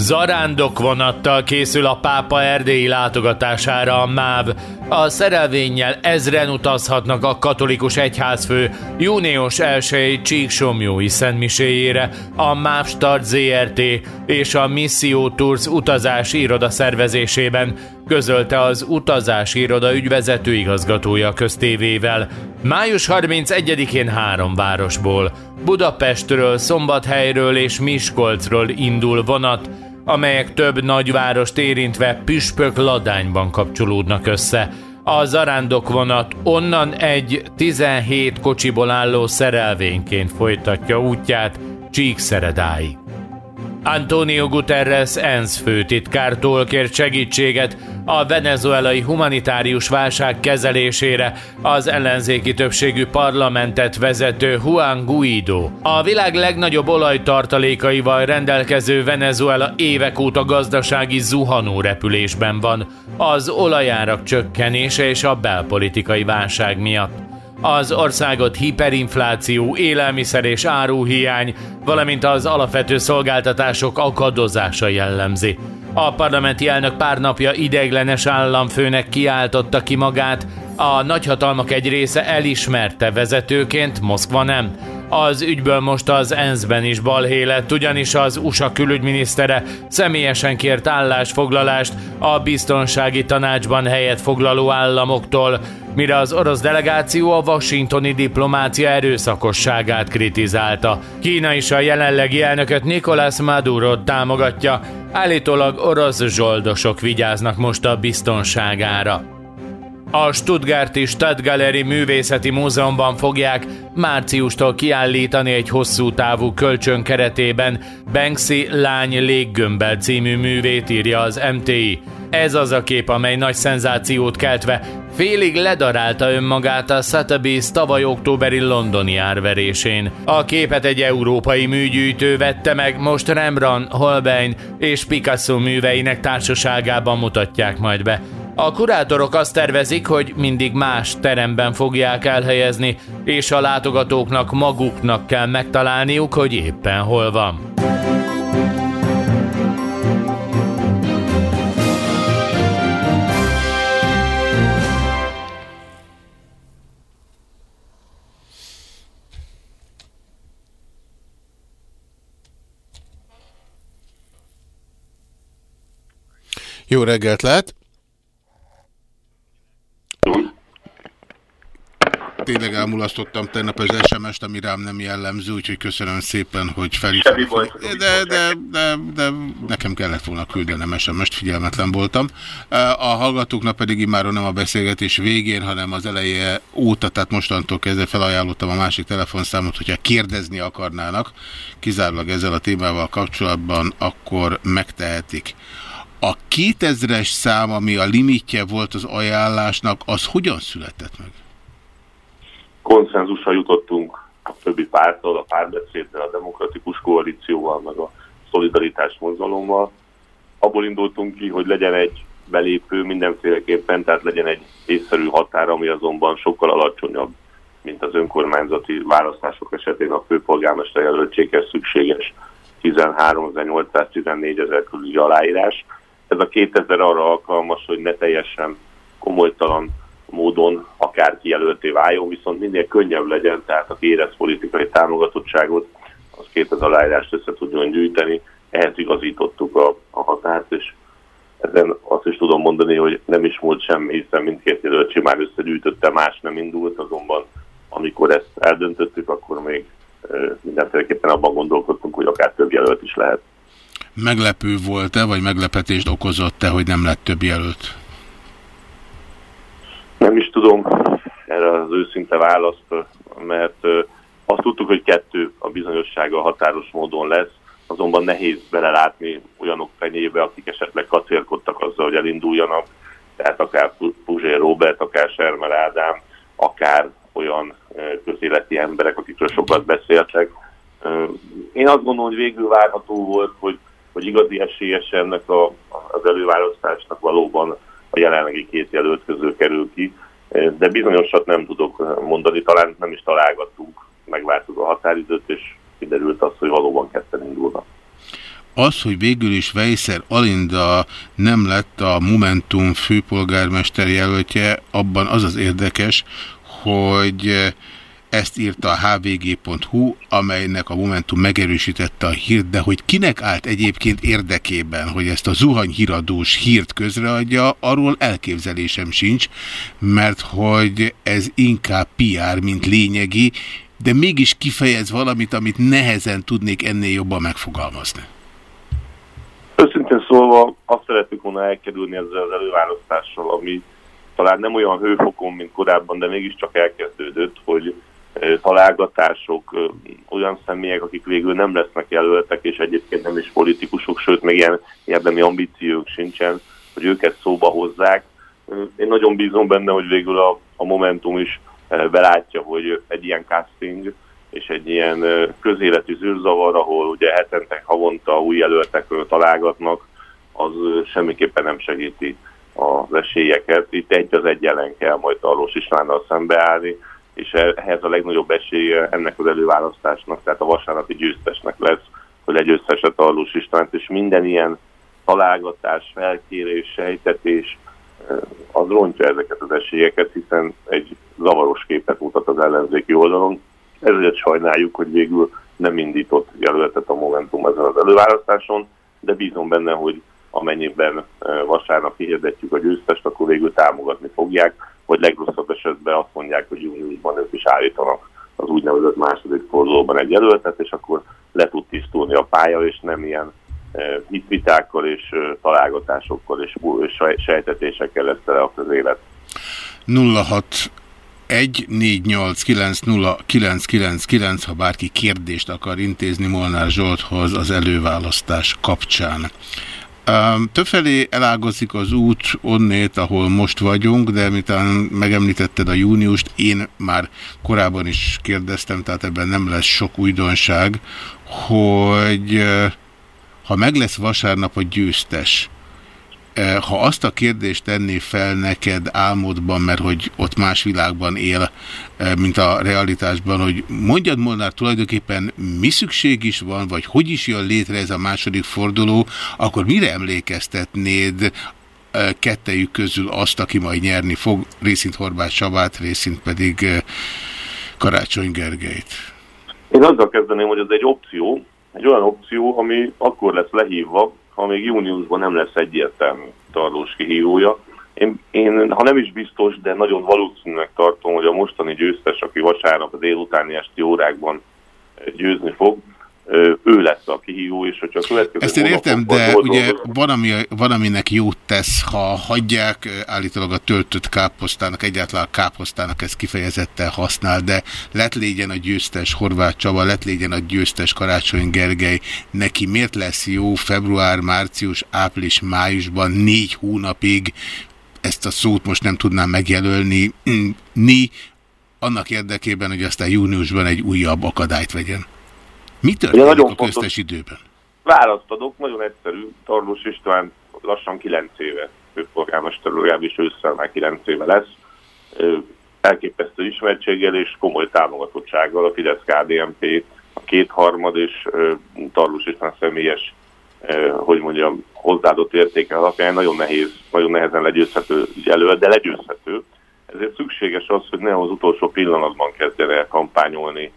Zarándok vonattal készül a pápa erdélyi látogatására a MÁV. A szerelvénnyel ezren utazhatnak a katolikus egyházfő június 1 Csíksomjói szentmiséjére a MÁV Start ZRT és a Misszió Tours utazási iroda szervezésében, közölte az utazási iroda ügyvezető igazgatója köztévével. Május 31-én három városból, Budapestről, Szombathelyről és Miskolcról indul vonat, amelyek több nagyvárost érintve püspök ladányban kapcsolódnak össze. A zarándok vonat onnan egy 17 kocsiból álló szerelvényként folytatja útját Csíkszeredáig. Antonio Guterres ENSZ főtitkártól kért segítséget a venezuelai humanitárius válság kezelésére az ellenzéki többségű parlamentet vezető Juan Guaido. A világ legnagyobb olajtartalékaival rendelkező Venezuela évek óta gazdasági zuhanó repülésben van, az olajárak csökkenése és a belpolitikai válság miatt. Az országot hiperinfláció, élelmiszer és áruhiány, valamint az alapvető szolgáltatások akadozása jellemzi. A parlamenti elnök pár napja ideiglenes államfőnek kiáltotta ki magát, a nagyhatalmak egy része elismerte vezetőként, Moszkva nem. Az ügyből most az ENSZ-ben is balhé lett, ugyanis az USA külügyminisztere személyesen kért állásfoglalást a biztonsági tanácsban helyet foglaló államoktól, mire az orosz delegáció a washingtoni diplomácia erőszakosságát kritizálta. Kína is a jelenlegi elnököt Nicolás Maduro támogatja, állítólag orosz zsoldosok vigyáznak most a biztonságára. A Stuttgarti Stadtgaleri Művészeti Múzeumban fogják márciustól kiállítani egy hosszú távú kölcsön keretében Banksy Lány Léggömbel című művét írja az MTI. Ez az a kép, amely nagy szenzációt keltve félig ledarálta önmagát a Sotheby's tavaly októberi londoni árverésén. A képet egy európai műgyűjtő vette meg, most Rembrandt, Holbein és Picasso műveinek társaságában mutatják majd be. A kurátorok azt tervezik, hogy mindig más teremben fogják elhelyezni, és a látogatóknak maguknak kell megtalálniuk, hogy éppen hol van. Jó reggelt lehet! Tényleg elmulasztottam tegnap az SMS-t, ami rám nem jellemző, úgyhogy köszönöm szépen, hogy felhívtam. De, de, de, de nekem kellett volna küldenem SMS-t, figyelmetlen voltam. A hallgatóknak pedig immáron nem a beszélgetés végén, hanem az eleje óta, tehát mostantól kezdve felajánlottam a másik telefonszámot, hogyha kérdezni akarnának, kizárólag ezzel a témával kapcsolatban, akkor megtehetik. A 2000-es szám, ami a limitje volt az ajánlásnak, az hogyan született meg? Konszenzusra jutottunk a többi párttal, a párbeszéddel, a demokratikus koalícióval, meg a szolidaritás mozgalommal. Abból indultunk ki, hogy legyen egy belépő mindenféleképpen, tehát legyen egy észszerű határ, ami azonban sokkal alacsonyabb, mint az önkormányzati választások esetén a főpolgármester jelöltséghez szükséges 13.814 ezer körüli aláírás ez a 2000 arra alkalmas, hogy ne teljesen komolytalan módon akárki jelölté váljon, viszont minél könnyebb legyen, tehát aki érez politikai támogatottságot, az 2000 aláírást össze tudjon gyűjteni. Ehhez igazítottuk a, a határt, és ezen azt is tudom mondani, hogy nem is múlt semmi, hiszen mindkét jelölt simán összegyűjtötte, más nem indult, azonban amikor ezt eldöntöttük, akkor még mindenféleképpen abban gondolkodtunk, hogy akár több jelölt is lehet. Meglepő volt-e, vagy meglepetést okozott-e, hogy nem lett több jelölt? Nem is tudom erre az őszinte választ, mert azt tudtuk, hogy kettő a bizonyossága határos módon lesz, azonban nehéz belelátni olyanok fenyébe, akik esetleg kacérkodtak azzal, hogy elinduljanak, tehát akár Puzsér Robert, akár Sermer Ádám, akár olyan közéleti emberek, akikről sokat beszéltek. Én azt gondolom, hogy végül várható volt, hogy, hogy igazi esélyes ennek a, az előválasztásnak valóban a jelenlegi két jelölt közül kerül ki, de bizonyosat nem tudok mondani, talán nem is találgattunk, megváltozó a határidőt, és kiderült az, hogy valóban ketten indulnak. Az, hogy végül is Vejszer Alinda nem lett a Momentum főpolgármester jelöltje, abban az az érdekes, hogy ezt írta a hvg.hu, amelynek a Momentum megerősítette a hírt, de hogy kinek állt egyébként érdekében, hogy ezt a zuhanyhíradós hírt közreadja, arról elképzelésem sincs, mert hogy ez inkább PR, mint lényegi, de mégis kifejez valamit, amit nehezen tudnék ennél jobban megfogalmazni. Őszintén szólva azt szeretük volna elkerülni ezzel az előválasztással, ami talán nem olyan hőfokon, mint korábban, de mégiscsak elkezdődött, hogy találgatások, olyan személyek, akik végül nem lesznek jelöltek, és egyébként nem is politikusok, sőt, még ilyen érdemi ambíciók sincsen, hogy őket szóba hozzák. Én nagyon bízom benne, hogy végül a, a Momentum is belátja, hogy egy ilyen casting és egy ilyen közéleti zűrzavar, ahol ugye hetente, havonta új jelöltekről találgatnak, az semmiképpen nem segíti az esélyeket. Itt egy az egy ellen kell majd Tarlós Istvánnal szembeállni, és ehhez a legnagyobb esélye ennek az előválasztásnak, tehát a vasárnapi győztesnek lesz, hogy legyőzhesse Tarlós Istvánt, és minden ilyen találgatás, felkérés, sejtetés, az rontja ezeket az esélyeket, hiszen egy zavaros képet mutat az ellenzéki oldalon. Ezért sajnáljuk, hogy végül nem indított jelöltet a Momentum ezen az előválasztáson, de bízom benne, hogy amennyiben vasárnap hirdetjük a győztest, akkor végül támogatni fogják, vagy legrosszabb esetben azt mondják, hogy júniusban ők is állítanak az úgynevezett második fordulóban egy jelöltet, és akkor le tud tisztulni a pálya, és nem ilyen hitvitákkal és találgatásokkal és sejtetésekkel lesz tele a közélet. 06 1 ha bárki kérdést akar intézni Molnár Zsolthoz az előválasztás kapcsán. Többfelé elágazik az út onnét, ahol most vagyunk, de miután megemlítetted a júniust, én már korábban is kérdeztem, tehát ebben nem lesz sok újdonság, hogy ha meg lesz vasárnap a győztes, ha azt a kérdést tenné fel neked álmodban, mert hogy ott más világban él, eh, mint a realitásban, hogy mondjad Molnár tulajdonképpen mi szükség is van, vagy hogy is jön létre ez a második forduló, akkor mire emlékeztetnéd eh, kettejük közül azt, aki majd nyerni fog, részint Horváth Csabát, részint pedig Karácsony Gergelyt? Én azzal kezdeném, hogy ez egy opció, egy olyan opció, ami akkor lesz lehívva, ha még júniusban nem lesz egyértelmű tarlós kihívója. Én, én, ha nem is biztos, de nagyon valószínűleg tartom, hogy a mostani győztes, aki vasárnap a délutáni esti órákban győzni fog, ő lesz a kihívó, és hogyha a következő... Ezt én értem, de ugye van, ami, van, aminek jót tesz, ha hagyják, állítólag a töltött káposztának, egyáltalán a káposztának ez kifejezetten használ, de lett légyen a győztes Horváth Csaba, lett légyen a győztes Karácsony Gergely, neki miért lesz jó február, március, április, májusban négy hónapig, ezt a szót most nem tudnám megjelölni, ni annak érdekében, hogy aztán júniusban egy újabb akadályt vegyen. Mi történik nagyon a köztes fontos, időben? Választ adok, nagyon egyszerű. Tarlós István lassan 9 éve főpolgármester, legalábbis ősszel már 9 éve lesz. Elképesztő ismertséggel és komoly támogatottsággal a Fidesz-KDNP, a kétharmad és Tarlós István személyes hogy mondjam, hozzáadott értéke alapján nagyon nehéz, nagyon nehezen legyőzhető jelölt, de legyőzhető. Ezért szükséges az, hogy ne az utolsó pillanatban kezdjen el kampányolni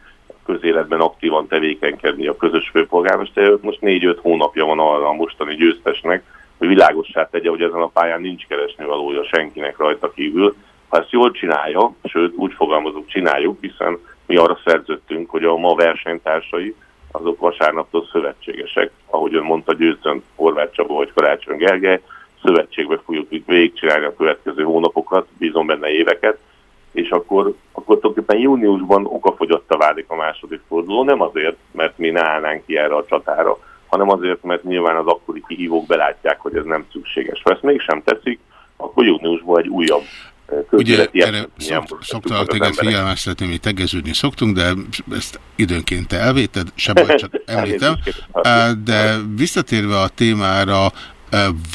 közéletben aktívan tevékenykedni a közös főpolgármester. Most négy-öt hónapja van arra a mostani győztesnek, hogy világossá tegye, hogy ezen a pályán nincs keresni valója senkinek rajta kívül. Ha ezt jól csinálja, sőt úgy fogalmazunk, csináljuk, hiszen mi arra szerződtünk, hogy a ma versenytársai azok vasárnaptól szövetségesek, ahogy ön mondta, győzön Horváth Csaba vagy Karácsony Gergely, szövetségbe fogjuk végigcsinálni a következő hónapokat, bízom benne éveket, és akkor, akkor tulajdonképpen júniusban okafogyotta válik a második forduló, nem azért, mert mi ne állnánk ki erre a csatára, hanem azért, mert nyilván az akkori kihívók belátják, hogy ez nem szükséges. Ha ezt mégsem teszik, akkor júniusban egy újabb Ugye erre szokt, szoktalak téged figyelmeztetni, mi tegeződni szoktunk, de ezt időnként te elvéted, se baj, csak említem. De visszatérve a témára,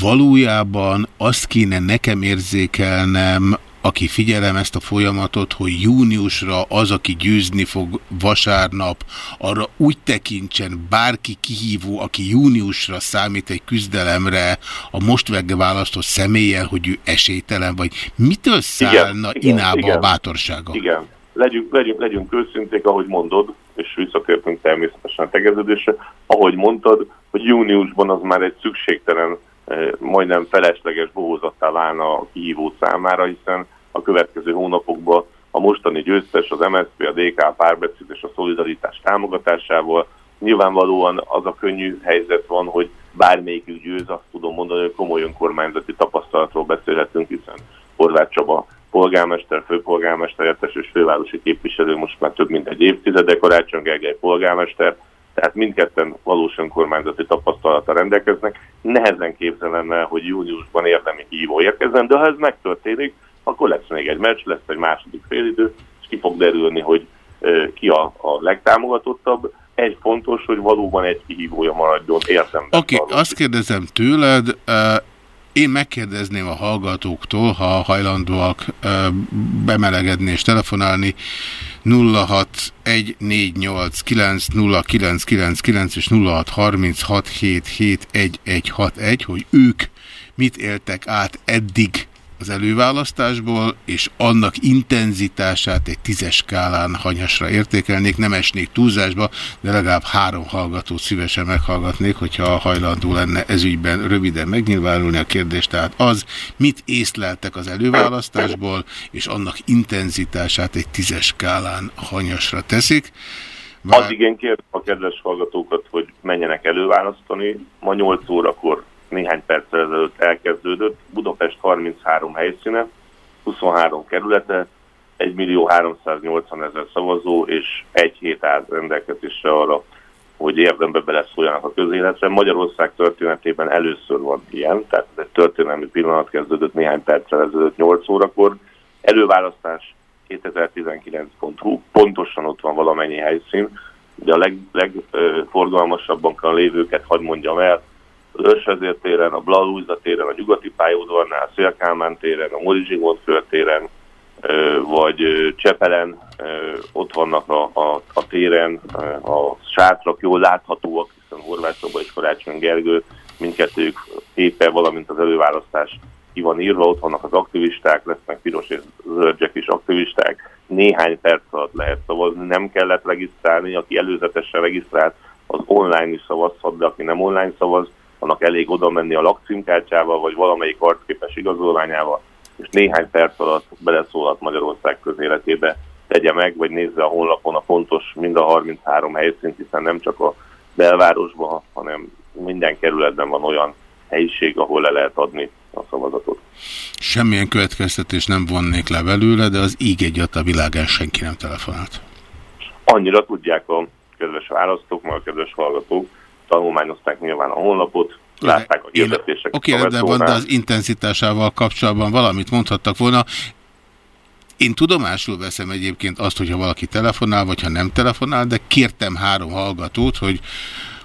valójában azt kéne nekem érzékelnem, aki figyelem ezt a folyamatot, hogy júniusra az, aki győzni fog vasárnap, arra úgy tekintsen bárki kihívó, aki júniusra számít egy küzdelemre a most választott személlyel, hogy ő esélytelen, vagy. Mitől szállna igen, inába igen, a bátorsága? Igen, legyünk, legyünk, legyünk őszinték, ahogy mondod, és visszatértünk természetesen a tegeződésre, ahogy mondtad, hogy júniusban az már egy szükségtelen, eh, majdnem felesleges bohózattá válna a kihívó számára, hiszen a következő hónapokban a mostani győztes, az MSZP, a DK párbeszéd és a szolidaritás támogatásával. Nyilvánvalóan az a könnyű helyzet van, hogy bármelyikük győz, azt tudom mondani, hogy komoly önkormányzati tapasztalatról beszélhetünk, hiszen Horváth Csaba polgármester, főpolgármester, és fővárosi képviselő most már több mint egy évtizede, Karácsony Gergely polgármester, tehát mindketten valós önkormányzati tapasztalata rendelkeznek. Nehezen képzelem el, hogy júniusban érdemi hívó érkezzen, de ha ez megtörténik, akkor lesz még egy meccs, lesz egy második félidő, és ki fog derülni, hogy ki a, a legtámogatottabb. Egy fontos, hogy valóban egy kihívója maradjon értem. Oké, okay, azt kérdezem tőled, én megkérdezném a hallgatóktól, ha hajlandóak bemelegedni és telefonálni 0614890999 és 0636771161, hogy ők mit éltek át eddig az előválasztásból, és annak intenzitását egy tízes skálán hanyasra értékelnék, nem esnék túlzásba, de legalább három hallgatót szívesen meghallgatnék, hogyha hajlandó lenne ezügyben röviden megnyilvánulni a kérdést. Tehát az, mit észleltek az előválasztásból, és annak intenzitását egy tízes skálán hanyasra teszik. Bár... Addig én kértem a kedves hallgatókat, hogy menjenek előválasztani. Ma 8 órakor néhány perccel ezelőtt elkezdődött. Budapest 33 helyszíne, 23 kerülete, 1 millió 380 ezer szavazó, és egy hét áll rendelkezésre arra, hogy érdembe beleszóljanak a közéletre. Magyarország történetében először van ilyen, tehát ez egy történelmi pillanat kezdődött néhány perccel ezelőtt 8 órakor. Előválasztás 2019.hu, pontosan ott van valamennyi helyszín, de a legforgalmasabban leg, lévőket hadd mondjam el, az Ösvezér téren, a Blalújza téren, a Nyugati pályaudvarnál, a Szélkálmán téren, a Mori Zsigmond téren, vagy Csepelen, ott vannak a, a, a téren, a sátrak jól láthatóak, hiszen Horváth Szoba és Karácsony Gergő mindkettőjük éppen, valamint az előválasztás ki van írva, ott vannak az aktivisták, lesznek piros és zöldek is aktivisták, néhány perc alatt lehet szavazni, nem kellett regisztrálni, aki előzetesen regisztrált, az online is szavazhat, de aki nem online szavaz, annak elég oda menni a lakcímkártyával, vagy valamelyik arcképes igazolványával, és néhány perc alatt beleszólhat Magyarország közéletébe, tegye meg, vagy nézze a honlapon a fontos mind a 33 helyszínt, hiszen nem csak a belvárosban, hanem minden kerületben van olyan helyiség, ahol le lehet adni a szavazatot. Semmilyen következtetés nem vonnék le belőle, de az íg egy a világán senki nem telefonált. Annyira tudják a kedves választók, meg a kedves hallgatók, tanulmányozták nyilván a honlapot, látták a hirdetéseket. Oké, okay, de van, de az intenzitásával kapcsolatban valamit mondhattak volna. Én tudomásul veszem egyébként azt, hogyha valaki telefonál, vagy ha nem telefonál, de kértem három hallgatót, hogy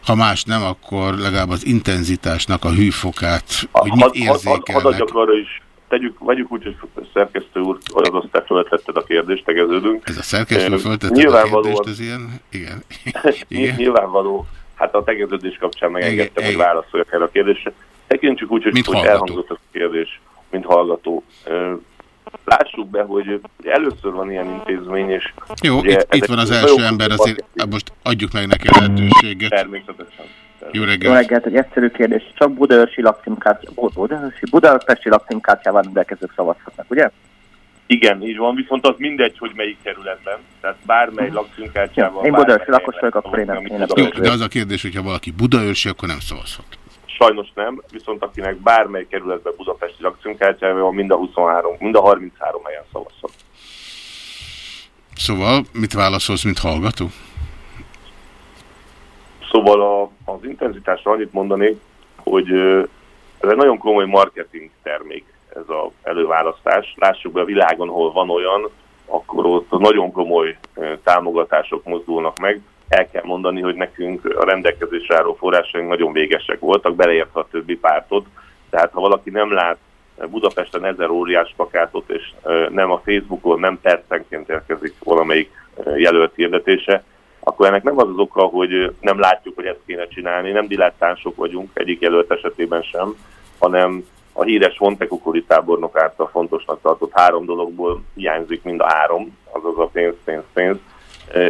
ha más nem, akkor legalább az intenzitásnak a hűfokát, hogy mit érzékelnek. Hadd adjak arra is, tegyük, vegyük úgy, hogy szerkesztő úr, az te föltetted a kérdést, tegeződünk. Ez a szerkesztő föltetted a kérdést, ez ilyen? Igen. Igen. Nyilvánvaló, hát a tegeződés kapcsán megengedtem, hogy válaszoljak el a kérdésre. Tekintsük úgy, hogy, mint hogy elhangzott a kérdés, mint hallgató. Lássuk be, hogy először van ilyen intézmény, és... Jó, ugye, itt, itt van az első ember, azért most adjuk meg neki a lehetőséget. Természetesen. Jó reggelt. Jó reggelt, egy egyszerű kérdés. Csak Budaörsi lakcímkártya, Budaörsi, Budapesti lakcímkártyával rendelkezők szavazhatnak, ugye? Igen, így van, viszont az mindegy, hogy melyik kerületben. Tehát bármely mhm. lakcímkártyával... Én Budaörsi lakos vagyok, akkor én nem, Jó, de az a kérdés, hogyha valaki Budaörsi, akkor nem szavazhat. Sajnos nem, viszont akinek bármely kerületben budapesti lakcímkártyával mind a 23, mind a 33 helyen szavazhat. Szóval mit válaszolsz, mint hallgató? Szóval a, az intenzitásra annyit mondanék, hogy ez egy nagyon komoly marketing termék ez az előválasztás. Lássuk be a világon, hol van olyan, akkor ott nagyon komoly támogatások mozdulnak meg. El kell mondani, hogy nekünk a rendelkezésre álló forrásaink nagyon végesek voltak, beleértve a többi pártot. Tehát ha valaki nem lát Budapesten ezer óriás plakátot, és nem a Facebookon, nem percenként érkezik valamelyik jelölt hirdetése, akkor ennek nem az az oka, hogy nem látjuk, hogy ezt kéne csinálni, nem dilettánsok vagyunk egyik jelölt esetében sem, hanem a híres Fontekukuri tábornok által fontosnak tartott három dologból hiányzik mind a három, azaz a pénz, pénz, pénz.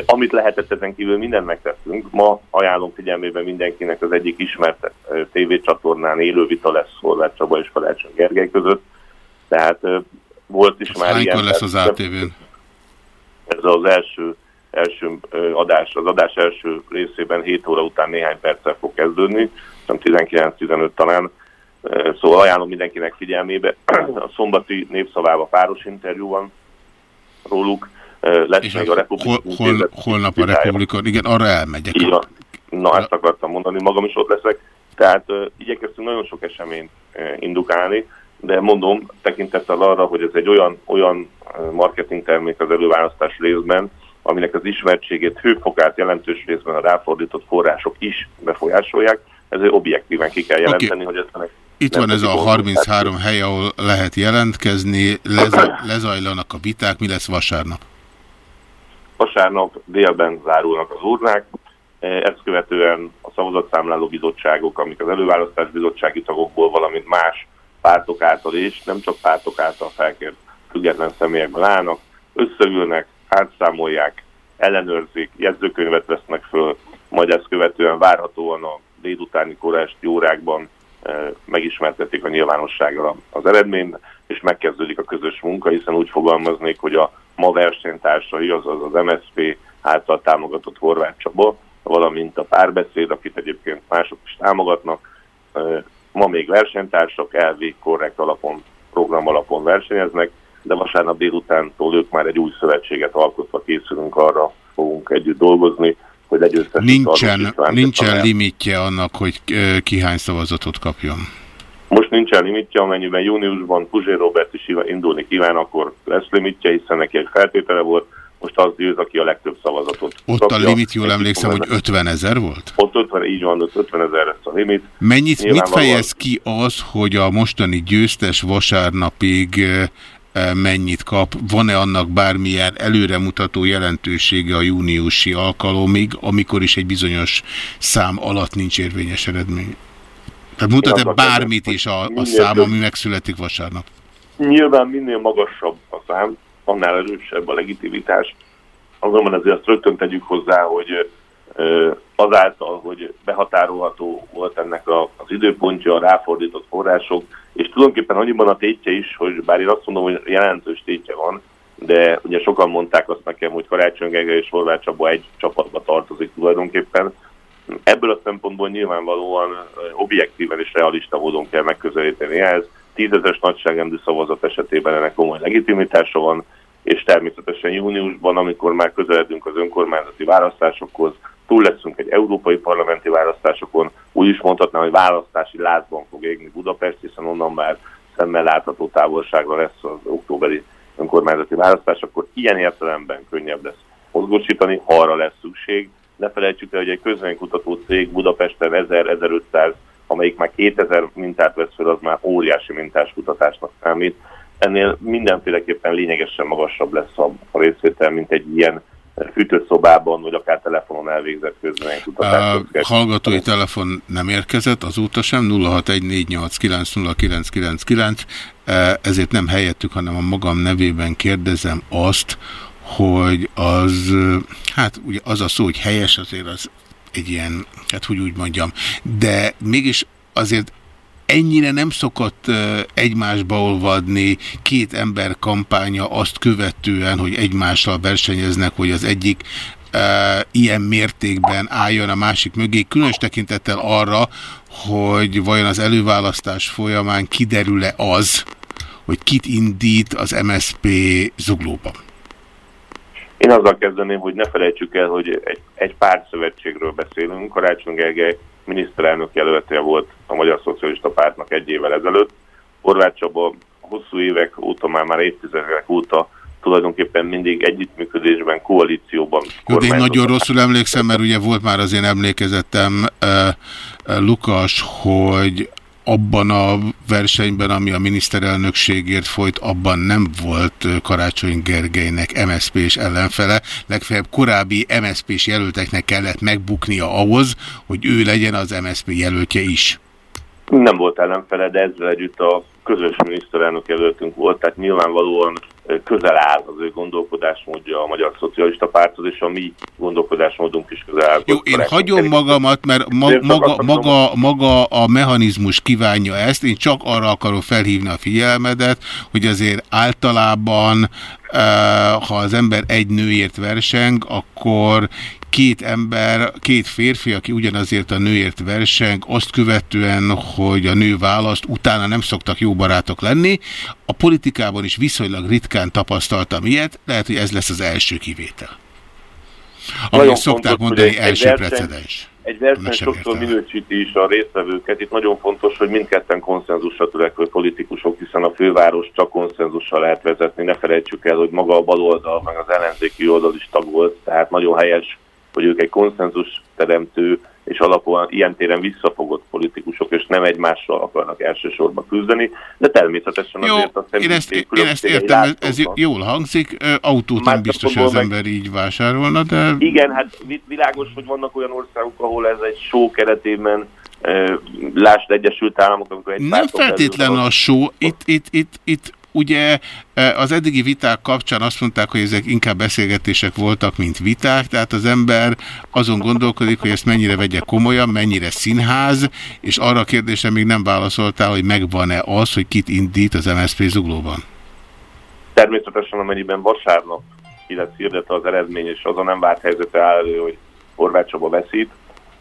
Amit lehetett ezen kívül mindent megtettünk. Ma ajánlom figyelmében mindenkinek az egyik ismert tévécsatornán élő vita lesz Horváth Csaba és Karácsony Gergely között. Tehát volt is az már ilyen. lesz az ATV-n? Ez az első, első adás, az adás első részében 7 óra után néhány perccel fog kezdődni, 19-15 talán. Szóval ajánlom mindenkinek figyelmébe. A szombati népszavában páros interjú van róluk, lesz és még a Republika hol, hol, holnap a Republika, igen, arra elmegyek. Igen. Na, ezt akartam mondani, magam is ott leszek. Tehát uh, igyekeztünk nagyon sok eseményt uh, indukálni, de mondom, tekintettel arra, hogy ez egy olyan, olyan marketing termék az előválasztás részben, aminek az ismertségét, hőfokát jelentős részben a ráfordított források is befolyásolják, ezért objektíven ki kell jelenteni, okay. hogy ezt itt van ez a 33 hely, ahol lehet jelentkezni, lezajlanak a viták, mi lesz vasárnap? Vasárnap délben zárulnak az urnák, ezt követően a szavazatszámláló bizottságok, amik az előválasztás bizottsági tagokból, valamint más pártok által is, nem csak pártok által felkért független személyekben állnak, összeülnek, átszámolják, ellenőrzik, jegyzőkönyvet vesznek föl, majd ezt követően várhatóan a délutáni korásti órákban megismertetik a nyilvánosságra az eredményt, és megkezdődik a közös munka, hiszen úgy fogalmaznék, hogy a ma versenytársai, azaz az MSZP által támogatott Horváth Csaba, valamint a párbeszéd, akit egyébként mások is támogatnak, ma még versenytársak, elvi korrekt alapon, program alapon versenyeznek, de vasárnap délutántól ők már egy új szövetséget alkotva készülünk arra, fogunk együtt dolgozni, hogy legyőztessük Nincsen, nincsen limitje annak, hogy ki hány szavazatot kapjon. Most nincsen limitje, amennyiben júniusban Puzsé Robert is indulni kíván, akkor lesz limitje, hiszen neki egy feltétele volt, most az győz, aki a legtöbb szavazatot Ott kapja. a limit, jól emlékszem, hogy 50 ezer volt? Ott 50, így van, ott 50 ezer lesz a limit. Mennyit, mit fejez ki az, hogy a mostani győztes vasárnapig mennyit kap, van-e annak bármilyen előremutató jelentősége a júniusi alkalomig, amikor is egy bizonyos szám alatt nincs érvényes eredmény? Tehát mutat-e bármit is a, a szám, ami megszületik vasárnap? Nyilván minél magasabb a szám, annál erősebb a legitimitás. Azonban azért azt rögtön tegyük hozzá, hogy azáltal, hogy behatárolható volt ennek a, az időpontja, a ráfordított források, és tulajdonképpen annyiban a tétje is, hogy bár én azt mondom, hogy jelentős tétje van, de ugye sokan mondták azt nekem, hogy Karácsony Gergely és Horváth Csaba egy csapatba tartozik tulajdonképpen. Ebből a szempontból nyilvánvalóan objektíven és realista módon kell megközelíteni ehhez. Tízezes nagyságrendű szavazat esetében ennek komoly legitimitása van, és természetesen júniusban, amikor már közeledünk az önkormányzati választásokhoz, túl leszünk egy európai parlamenti választásokon, úgy is mondhatnám, hogy választási lázban fog égni Budapest, hiszen onnan már szemmel látható távolságra lesz az októberi önkormányzati választás, akkor ilyen értelemben könnyebb lesz mozgósítani, ha arra lesz szükség. Ne felejtsük el, hogy egy közvénykutató cég Budapesten 1000-1500, amelyik már 2000 mintát vesz fel, az már óriási mintás kutatásnak számít. Ennél mindenféleképpen lényegesen magasabb lesz a részvétel, mint egy ilyen fűtőszobában, vagy akár telefonon elvégzett közvéleménykutatás. A hallgatói telefon nem érkezett, azóta sem, 0614890999, ezért nem helyettük, hanem a magam nevében kérdezem azt, hogy az, hát ugye az a szó, hogy helyes, azért az egy ilyen, hát hogy úgy mondjam, de mégis azért ennyire nem szokott egymásba olvadni két ember kampánya azt követően, hogy egymással versenyeznek, hogy az egyik e, ilyen mértékben álljon a másik mögé, különös tekintettel arra, hogy vajon az előválasztás folyamán kiderül-e az, hogy kit indít az MSP zuglóban? Én azzal kezdeném, hogy ne felejtsük el, hogy egy, egy szövetségről beszélünk. Karácsony Gergely miniszterelnök jelöltje volt a Magyar Szocialista Pártnak egy évvel ezelőtt. Horváth Csaba hosszú évek óta, már, már évtizedek óta tulajdonképpen mindig együttműködésben, koalícióban. Jó, én nagyon rosszul emlékszem, mert ugye volt már az én emlékezetem uh, uh, Lukas, hogy abban a versenyben, ami a miniszterelnökségért folyt, abban nem volt Karácsony Gergelynek MSZP és ellenfele, legfeljebb korábbi MSZP-s jelölteknek kellett megbuknia ahhoz, hogy ő legyen az MSZP jelöltje is. Nem volt ellenfele, de ezzel együtt a közös miniszterelnök jelöltünk volt, tehát nyilvánvalóan közel áll az ő gondolkodásmódja a Magyar Szocialista Párthoz, és a mi gondolkodásmódunk is közel áll. Jó, én hagyom magamat, mert ma, maga, maga, maga a mechanizmus kívánja ezt, én csak arra akarom felhívni a figyelmedet, hogy azért általában ha az ember egy nőért verseng, akkor két ember, két férfi, aki ugyanazért a nőért verseng, azt követően, hogy a nő választ, utána nem szoktak jó barátok lenni. A politikában is viszonylag ritkán tapasztaltam ilyet, lehet, hogy ez lesz az első kivétel. Ahogy szokták mondani, egy, első egy precedens. Egy verseny sokszor minősíti is a résztvevőket. Itt nagyon fontos, hogy mindketten konszenzusra törekvő politikusok, hiszen a főváros csak konszenzussal lehet vezetni. Ne felejtsük el, hogy maga a baloldal, meg az ellenzéki oldal is tagolt, tehát nagyon helyes hogy ők egy konszenzus teremtő és alapúan ilyen téren visszafogott politikusok, és nem egymással akarnak elsősorban küzdeni, de természetesen Jó, azért a én ezt, én ezt értem, ez, ez jól hangzik, autót nem biztos, hogy az meg... ember így vásárolna, de... Igen, hát világos, hogy vannak olyan országok, ahol ez egy show keretében lásd Egyesült Államok, amikor egy Nem feltétlen a show, itt, itt, itt, itt Ugye e, az eddigi viták kapcsán azt mondták, hogy ezek inkább beszélgetések voltak, mint viták, tehát az ember azon gondolkodik, hogy ezt mennyire vegye komolyan, mennyire színház, és arra a kérdésre még nem válaszoltál, hogy megvan-e az, hogy kit indít az MSZP zuglóban? Természetesen, amennyiben vasárnap illetve hirdette az eredmény, és azon nem várt helyzete áll elő, hogy Horváth Csaba veszít,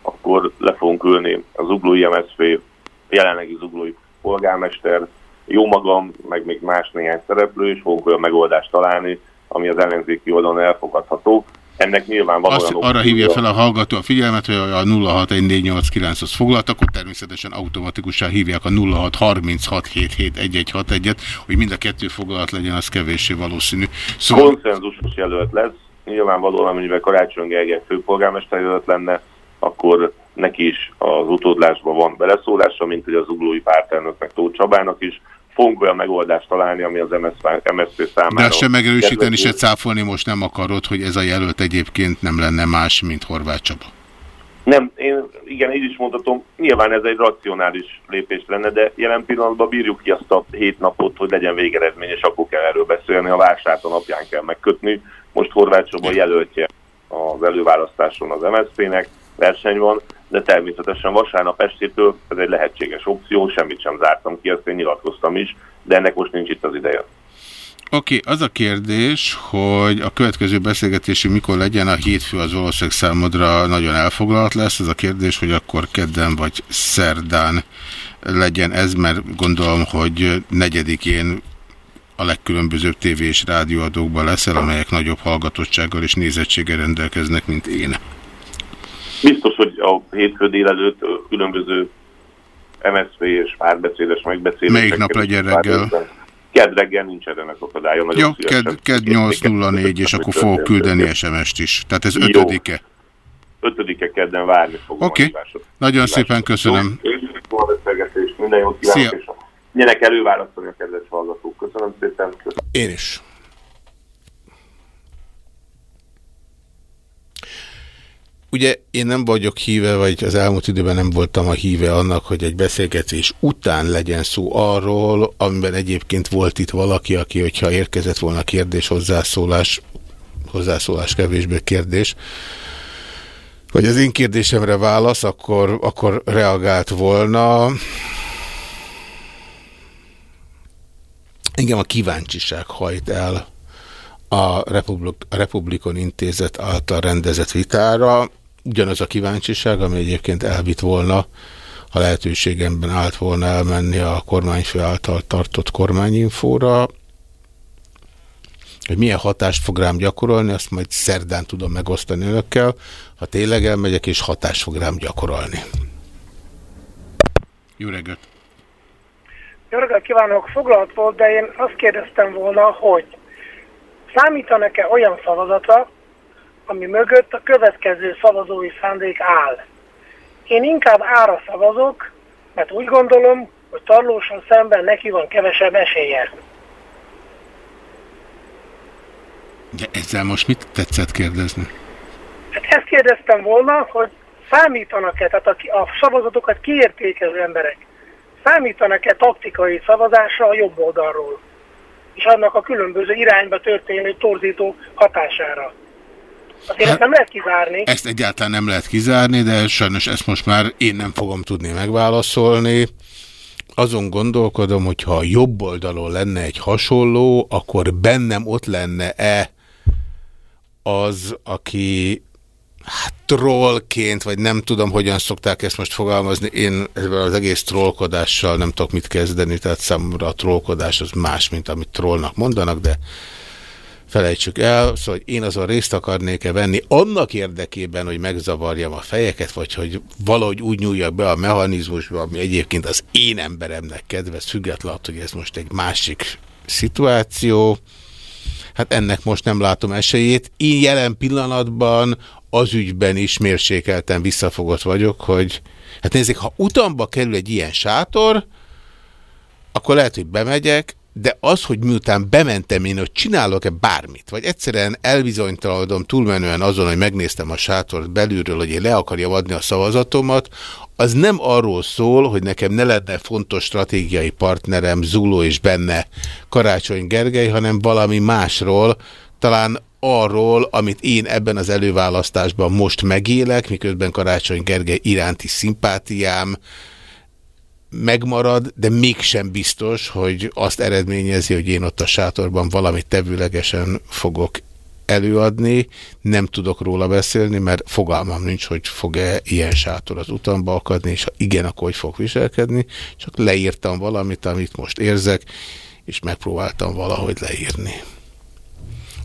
akkor le fogunk ülni az zuglói MSZP, jelenlegi zuglói polgármester, jó magam, meg még más néhány szereplő, és fogunk olyan megoldást találni, ami az ellenzéki oldalon elfogadható. Ennek nyilván van Azt, Arra hívja fel a hallgató a figyelmet, hogy a 061489-hoz foglalt, akkor természetesen automatikusan hívják a 0636771161-et, hogy mind a kettő foglalt legyen, az kevéssé valószínű. Szóval... Konszenzusos jelölt lesz, nyilvánvalóan, amennyiben Karácsony Gergely főpolgármester jelölt lenne, akkor neki is az utódlásban van beleszólása, mint hogy az uglói pártelnöknek Tóth Csabának is, fogunk olyan megoldást találni, ami az MSZP számára... De azt sem megerősíteni, se cáfolni most nem akarod, hogy ez a jelölt egyébként nem lenne más, mint Horváth Csaba. Nem, én igen, így is mondhatom, nyilván ez egy racionális lépés lenne, de jelen pillanatban bírjuk ki azt a hét napot, hogy legyen végeredmény, és akkor kell erről beszélni, a vásárt a napján kell megkötni. Most Horváth Csaba jelöltje az előválasztáson az MSZP-nek, verseny van, de természetesen vasárnap estétől ez egy lehetséges opció, semmit sem zártam ki, ezt én nyilatkoztam is, de ennek most nincs itt az ideje. Oké, okay, az a kérdés, hogy a következő beszélgetési mikor legyen, a hétfő az valószínűleg számodra nagyon elfoglalt lesz. Ez a kérdés, hogy akkor kedden vagy szerdán legyen ez, mert gondolom, hogy negyedikén a legkülönbözőbb tévé és rádióadókban leszel, amelyek nagyobb hallgatottsággal és nézettséggel rendelkeznek, mint én. Biztos, hogy a hétfő délelőtt különböző MSZP és párbeszédes megbeszélések. Melyik nap legyen reggel? Kedd reggel nincs ennek akadálya. Jó, kedd, kedd 8.04, és akkor fogok küldeni SMS-t is. Tehát ez ötödike. Ötödike kedden várni fogom. Oké, okay. nagyon szépen köszönöm. Minden jót kívánok, és nyenek előválasztani a kedves hallgatók. Köszönöm szépen. Köszönöm. Én is. Ugye én nem vagyok híve, vagy az elmúlt időben nem voltam a híve annak, hogy egy beszélgetés után legyen szó arról, amiben egyébként volt itt valaki, aki, hogyha érkezett volna kérdés, hozzászólás, hozzászólás kevésbé kérdés, vagy az én kérdésemre válasz, akkor, akkor reagált volna. Engem a kíváncsiság hajt el a, Republik, a Republikon Intézet által rendezett vitára ugyanaz a kíváncsiság, ami egyébként elvitt volna, ha lehetőségemben állt volna elmenni a kormányfő által tartott kormányinfóra, hogy milyen hatást fog rám gyakorolni, azt majd szerdán tudom megosztani önökkel, ha tényleg elmegyek, és hatást fog rám gyakorolni. Jó reggelt! Jó reggelt kívánok, foglalt volt, de én azt kérdeztem volna, hogy számítanak-e olyan szavazatra, ami mögött a következő szavazói szándék áll? Én inkább ára szavazok, mert úgy gondolom, hogy tarlósan szemben neki van kevesebb esélye. De ezzel most mit tetszett kérdezni? Hát ezt kérdeztem volna, hogy számítanak-e, tehát a, a szavazatokat kiértékelő emberek, számítanak-e taktikai szavazásra a jobb oldalról, és annak a különböző irányba történő torzító hatására. Azért hát, ezt nem lehet kizárni. Ezt egyáltalán nem lehet kizárni, de sajnos ezt most már én nem fogom tudni megválaszolni. Azon gondolkodom, hogy ha a jobb oldalon lenne egy hasonló, akkor bennem ott lenne-e az, aki hát, trollként, vagy nem tudom, hogyan szokták ezt most fogalmazni, én ezzel az egész trollkodással nem tudok mit kezdeni, tehát számomra a trollkodás az más, mint amit trollnak mondanak, de felejtsük el, szóval hogy én azon részt akarnék-e venni annak érdekében, hogy megzavarjam a fejeket, vagy hogy valahogy úgy nyúljak be a mechanizmusba, ami egyébként az én emberemnek kedves, függetlenül, hogy ez most egy másik szituáció. Hát ennek most nem látom esélyét. Én jelen pillanatban az ügyben is mérsékelten visszafogott vagyok, hogy hát nézzék, ha utamba kerül egy ilyen sátor, akkor lehet, hogy bemegyek, de az, hogy miután bementem én, hogy csinálok-e bármit, vagy egyszerűen elbizonytalanodom túlmenően azon, hogy megnéztem a sátort belülről, hogy én le akarjam adni a szavazatomat, az nem arról szól, hogy nekem ne lenne fontos stratégiai partnerem Zuló és benne Karácsony Gergely, hanem valami másról, talán arról, amit én ebben az előválasztásban most megélek, miközben Karácsony Gergely iránti szimpátiám, megmarad, de mégsem biztos, hogy azt eredményezi, hogy én ott a sátorban valamit tevőlegesen fogok előadni, nem tudok róla beszélni, mert fogalmam nincs, hogy fog-e ilyen sátor az utamba akadni, és ha igen, akkor hogy fog viselkedni, csak leírtam valamit, amit most érzek, és megpróbáltam valahogy leírni.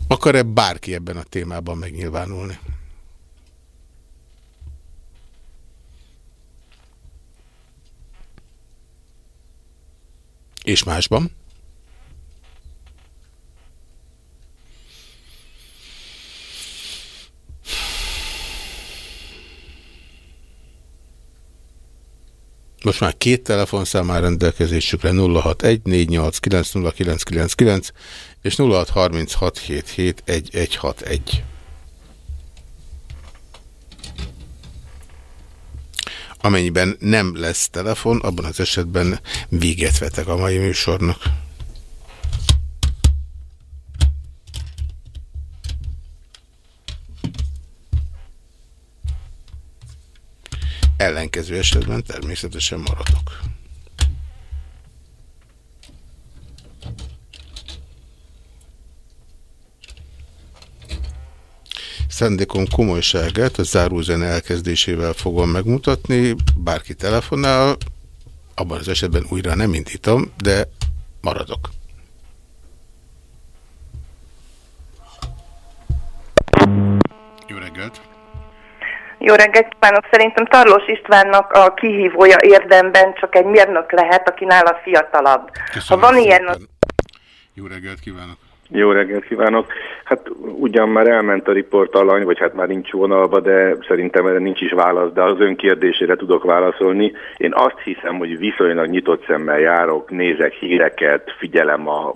Akar-e bárki ebben a témában megnyilvánulni? És másban? Most már két telefonszám áll rendelkezésükre 061-489-0999 és 0636771161. Amennyiben nem lesz telefon, abban az esetben véget vetek a mai műsornak. Ellenkező esetben természetesen maradok. Szendékom komolyságát a zárózene elkezdésével fogom megmutatni, bárki telefonál, abban az esetben újra nem indítom, de maradok. Jó reggelt! Jó reggelt kívánok! Szerintem Tarlós Istvánnak a kihívója érdemben csak egy mérnök lehet, aki nála fiatalabb. Köszönöm ha van szépen. ilyen... Jó reggelt kívánok! Jó reggelt kívánok! Hát ugyan már elment a riport alany, vagy hát már nincs vonalba, de szerintem erre nincs is válasz, de az ön kérdésére tudok válaszolni. Én azt hiszem, hogy viszonylag nyitott szemmel járok, nézek híreket, figyelem a,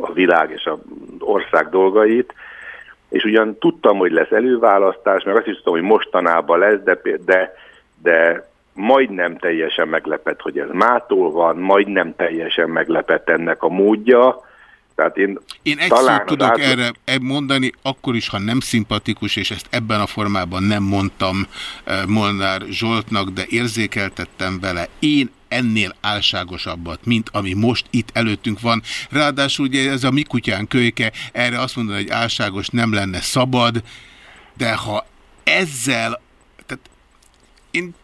a világ és az ország dolgait, és ugyan tudtam, hogy lesz előválasztás, meg azt is tudtam, hogy mostanában lesz, de, de, de majdnem teljesen meglepett, hogy ez mától van, majdnem teljesen meglepett ennek a módja, tehát én, én egy szót tudok átlag... erre mondani, akkor is, ha nem szimpatikus, és ezt ebben a formában nem mondtam eh, Molnár Zsoltnak, de érzékeltettem vele. Én ennél álságosabbat, mint ami most itt előttünk van. Ráadásul ugye ez a mi kutyán kölyke, erre azt mondani, hogy álságos nem lenne szabad, de ha ezzel, tehát én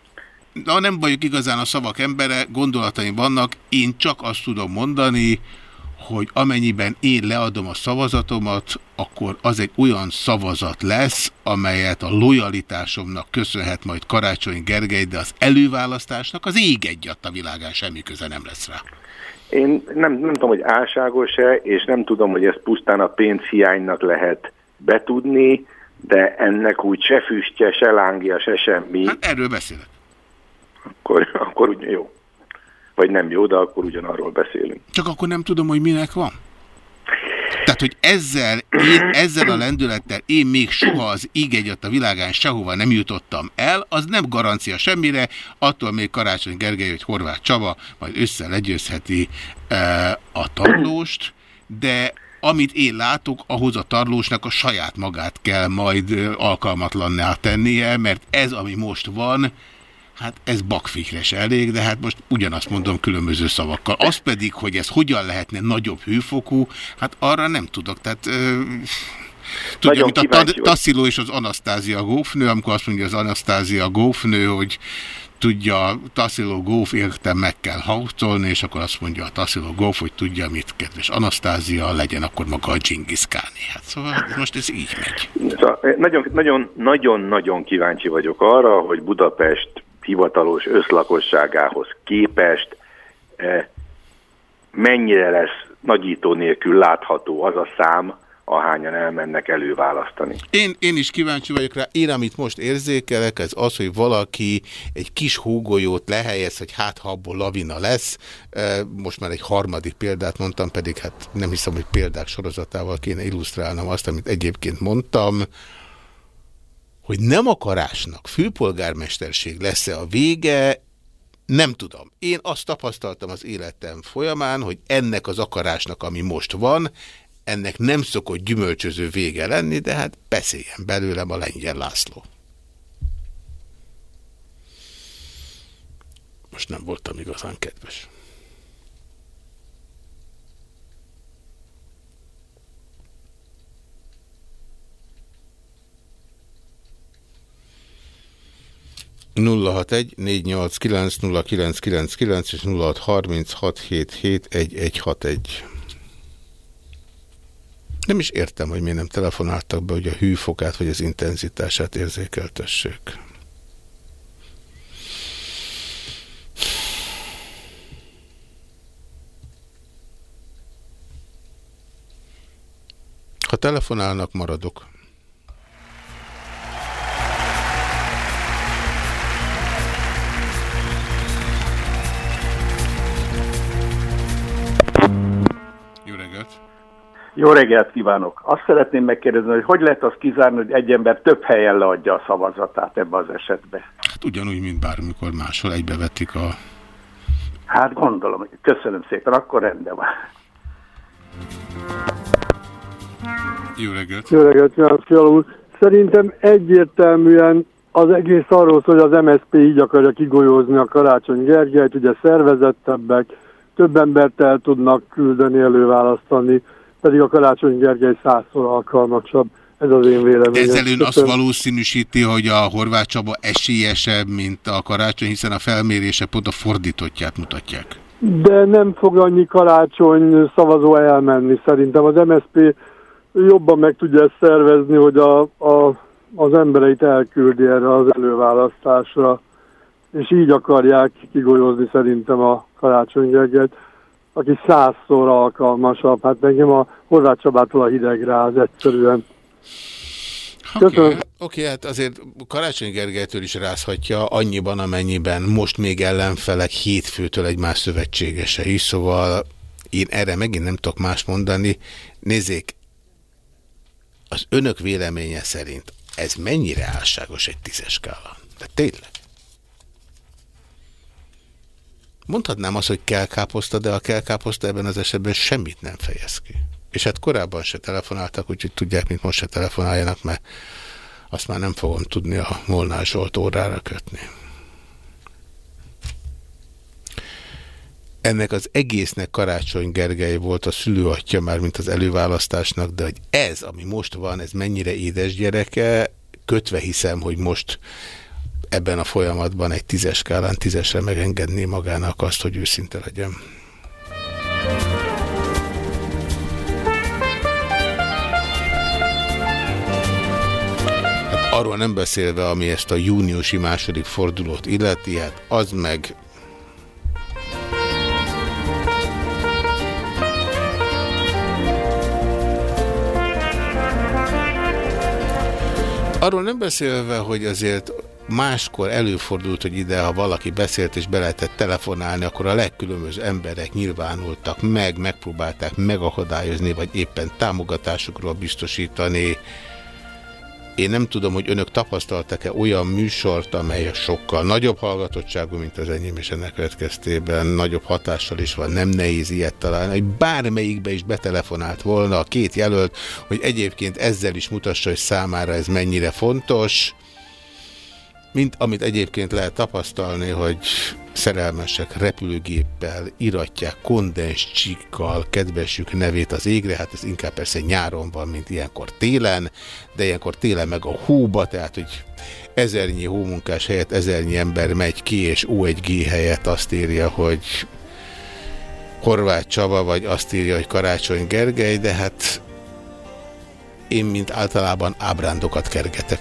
na, nem vagyok igazán a szavak embere, gondolataim vannak, én csak azt tudom mondani, hogy amennyiben én leadom a szavazatomat, akkor az egy olyan szavazat lesz, amelyet a lojalitásomnak köszönhet majd Karácsony Gergely, de az előválasztásnak az ég egyat a világán semmi köze nem lesz rá. Én nem, nem tudom, hogy álságos-e, és nem tudom, hogy ezt pusztán a pénzhiánynak lehet betudni, de ennek úgy se füstje, se lángja, se semmi. Hát erről beszélek. Akkor, akkor úgy jó. Vagy nem jó, de akkor ugyanarról beszélünk. Csak akkor nem tudom, hogy minek van. Tehát, hogy ezzel, én, ezzel a lendülettel én még soha az íg egyet a világán sehova nem jutottam el, az nem garancia semmire, attól még Karácsony Gergely, hogy Horváth Csaba majd össze legyőzheti e, a tarlóst, de amit én látok, ahhoz a tarlósnak a saját magát kell majd alkalmatlanná tennie, mert ez, ami most van, Hát ez bakfikre se elég, de hát most ugyanazt mondom különböző szavakkal. Az pedig, hogy ez hogyan lehetne nagyobb hőfokú, hát arra nem tudok. Tehát... Ö, Tudja, mint a Tassilo és az Anasztázia gófnő, amikor azt mondja az Anasztázia gófnő, hogy tudja, Tassilo Góf értem meg kell haucolni, és akkor azt mondja a Tassilo Góf, hogy tudja, mit kedves Anasztázia, legyen akkor maga a Kháni. Hát szóval most ez így megy. Nagyon-nagyon eh, kíváncsi vagyok arra, hogy Budapest hivatalos összlakosságához képest eh, mennyire lesz nagyító nélkül látható az a szám, ahányan elmennek előválasztani. Én, én is kíváncsi vagyok rá. Én, amit most érzékelek, ez az, hogy valaki egy kis hógolyót lehelyez, hogy hát ha abból lavina lesz. Eh, most már egy harmadik példát mondtam, pedig hát nem hiszem, hogy példák sorozatával kéne illusztrálnom azt, amit egyébként mondtam hogy nem akarásnak főpolgármesterség lesz-e a vége, nem tudom. Én azt tapasztaltam az életem folyamán, hogy ennek az akarásnak, ami most van, ennek nem szokott gyümölcsöző vége lenni, de hát beszéljen belőlem a Lengyel László. Most nem voltam igazán kedves. 061 489 és 0636771161. Nem is értem, hogy miért nem telefonáltak be, hogy a hűfokát vagy az intenzitását érzékeltessék. Ha telefonálnak, maradok. Jó reggelt kívánok! Azt szeretném megkérdezni, hogy hogy lehet azt kizárni, hogy egy ember több helyen leadja a szavazatát ebbe az esetbe? Hát ugyanúgy, mint bármikor máshol egybevetik a... Hát gondolom. Köszönöm szépen, akkor rendben van. Jó reggelt! Jó reggelt, Fiala Szerintem egyértelműen az egész arról szól, hogy az MSZP így akarja kigolyózni a Karácsony Gergelyt, ugye szervezettebbek, több embert el tudnak küldeni, előválasztani, pedig a Karácsony Gergely százszor alkalmasabb. Ez az én véleményem. De ezzel ön azt valószínűsíti, hogy a Horváth Csaba esélyesebb, mint a Karácsony, hiszen a felmérése pont a fordítottját mutatják. De nem fog annyi Karácsony szavazó elmenni. Szerintem az MSZP jobban meg tudja ezt szervezni, hogy a, a, az embereit elküldi erre az előválasztásra, és így akarják kigolyozni szerintem a Karácsony Gergelyt aki százszor alkalmasabb. Hát nekem a Horváth Csabától a hidegráz egyszerűen. Oké, okay. okay, hát azért Karácsony Gergelytől is rázhatja annyiban, amennyiben most még ellenfelek hétfőtől egymás szövetségese is, szóval én erre megint nem tudok más mondani. Nézzék, az önök véleménye szerint ez mennyire álságos egy tízes skálán? De tényleg? Mondhatnám azt, hogy kell káposzta, de a kell káposzta ebben az esetben semmit nem fejez ki. És hát korábban se telefonáltak, úgyhogy tudják, mint most se telefonáljanak, mert azt már nem fogom tudni a Molnár Zsolt órára kötni. Ennek az egésznek Karácsony Gergely volt a szülőatja már, mint az előválasztásnak, de hogy ez, ami most van, ez mennyire édes gyereke, kötve hiszem, hogy most ebben a folyamatban egy tízes skálán tízesre megengedné magának azt, hogy őszinte legyen. Hát arról nem beszélve, ami ezt a júniusi második fordulót illeti, hát az meg Arról nem beszélve, hogy azért máskor előfordult, hogy ide, ha valaki beszélt és be lehetett telefonálni, akkor a legkülönböző emberek nyilvánultak meg, megpróbálták megakadályozni, vagy éppen támogatásukról biztosítani. Én nem tudom, hogy önök tapasztaltak-e olyan műsort, amely sokkal nagyobb hallgatottságú, mint az enyém, és ennek következtében nagyobb hatással is van, nem nehéz ilyet találni, hogy bármelyikbe is betelefonált volna a két jelölt, hogy egyébként ezzel is mutassa, hogy számára ez mennyire fontos, mint amit egyébként lehet tapasztalni, hogy szerelmesek repülőgéppel iratják kondens csíkkal kedvesük nevét az égre, hát ez inkább persze nyáron van, mint ilyenkor télen, de ilyenkor télen meg a hóba, tehát hogy ezernyi hómunkás helyett ezernyi ember megy ki, és O1G helyett azt írja, hogy Horváth Csaba, vagy azt írja, hogy Karácsony Gergely, de hát én, mint általában ábrándokat kergetek.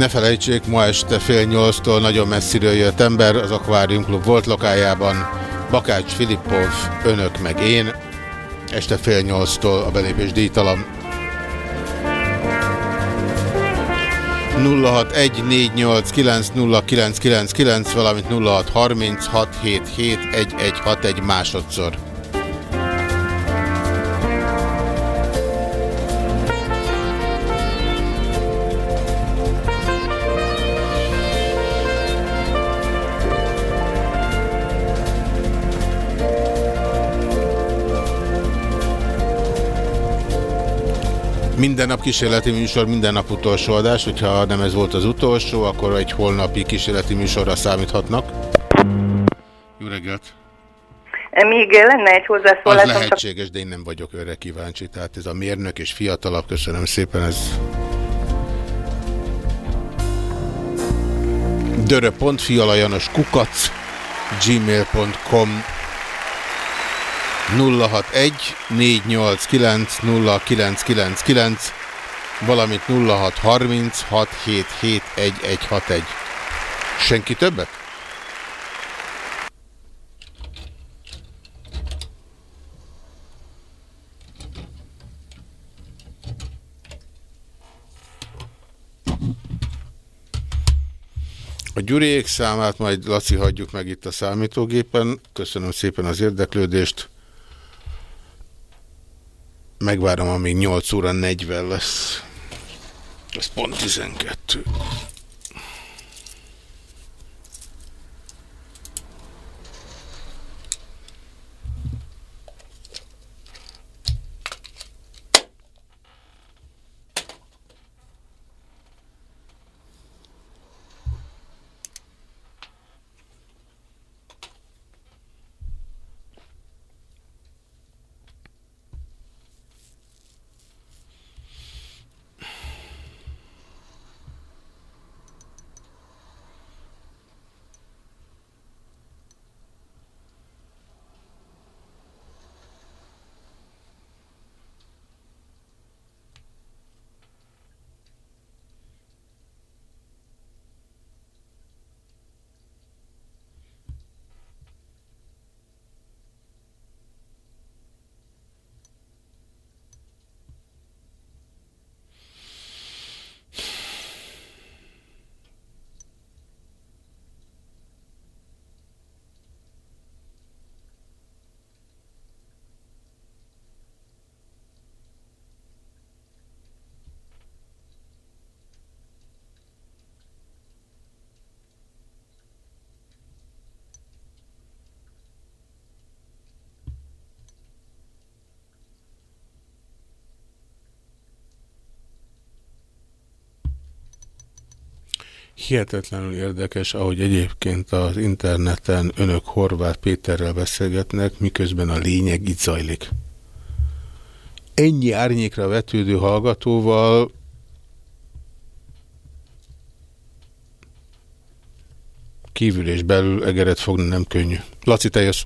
Ne felejtsék, ma este fél nyolctól nagyon messziről jött ember az Aquarium Club volt lokájában. Bakács Filippov, önök meg én. Este fél nyolctól a belépés díjtalan. 0614890999, valamint 0636771161 másodszor. Minden nap kísérleti műsor, minden nap utolsó adás. Hogyha nem ez volt az utolsó, akkor egy holnapi kísérleti műsorra számíthatnak. Jó reggelt! Még lenne egy hozzászólás. Az lehetséges, de én nem vagyok őre kíváncsi. Tehát ez a mérnök és fiatalabb, köszönöm szépen, ez... dörö.fialajanos kukac gmail.com 061 489 0999, valamint 0630 677 Senki többet? A gyurék számát majd Laci hagyjuk meg itt a számítógépen. Köszönöm szépen az érdeklődést. Megvárom, amíg 8 óra 40 lesz. Ez pont 12. Hihetetlenül érdekes, ahogy egyébként az interneten önök Horváth Péterrel beszélgetnek, miközben a lényeg itt zajlik. Ennyi árnyékra vetődő hallgatóval kívül és belül egeret fogni nem könnyű. Laci, te jössz.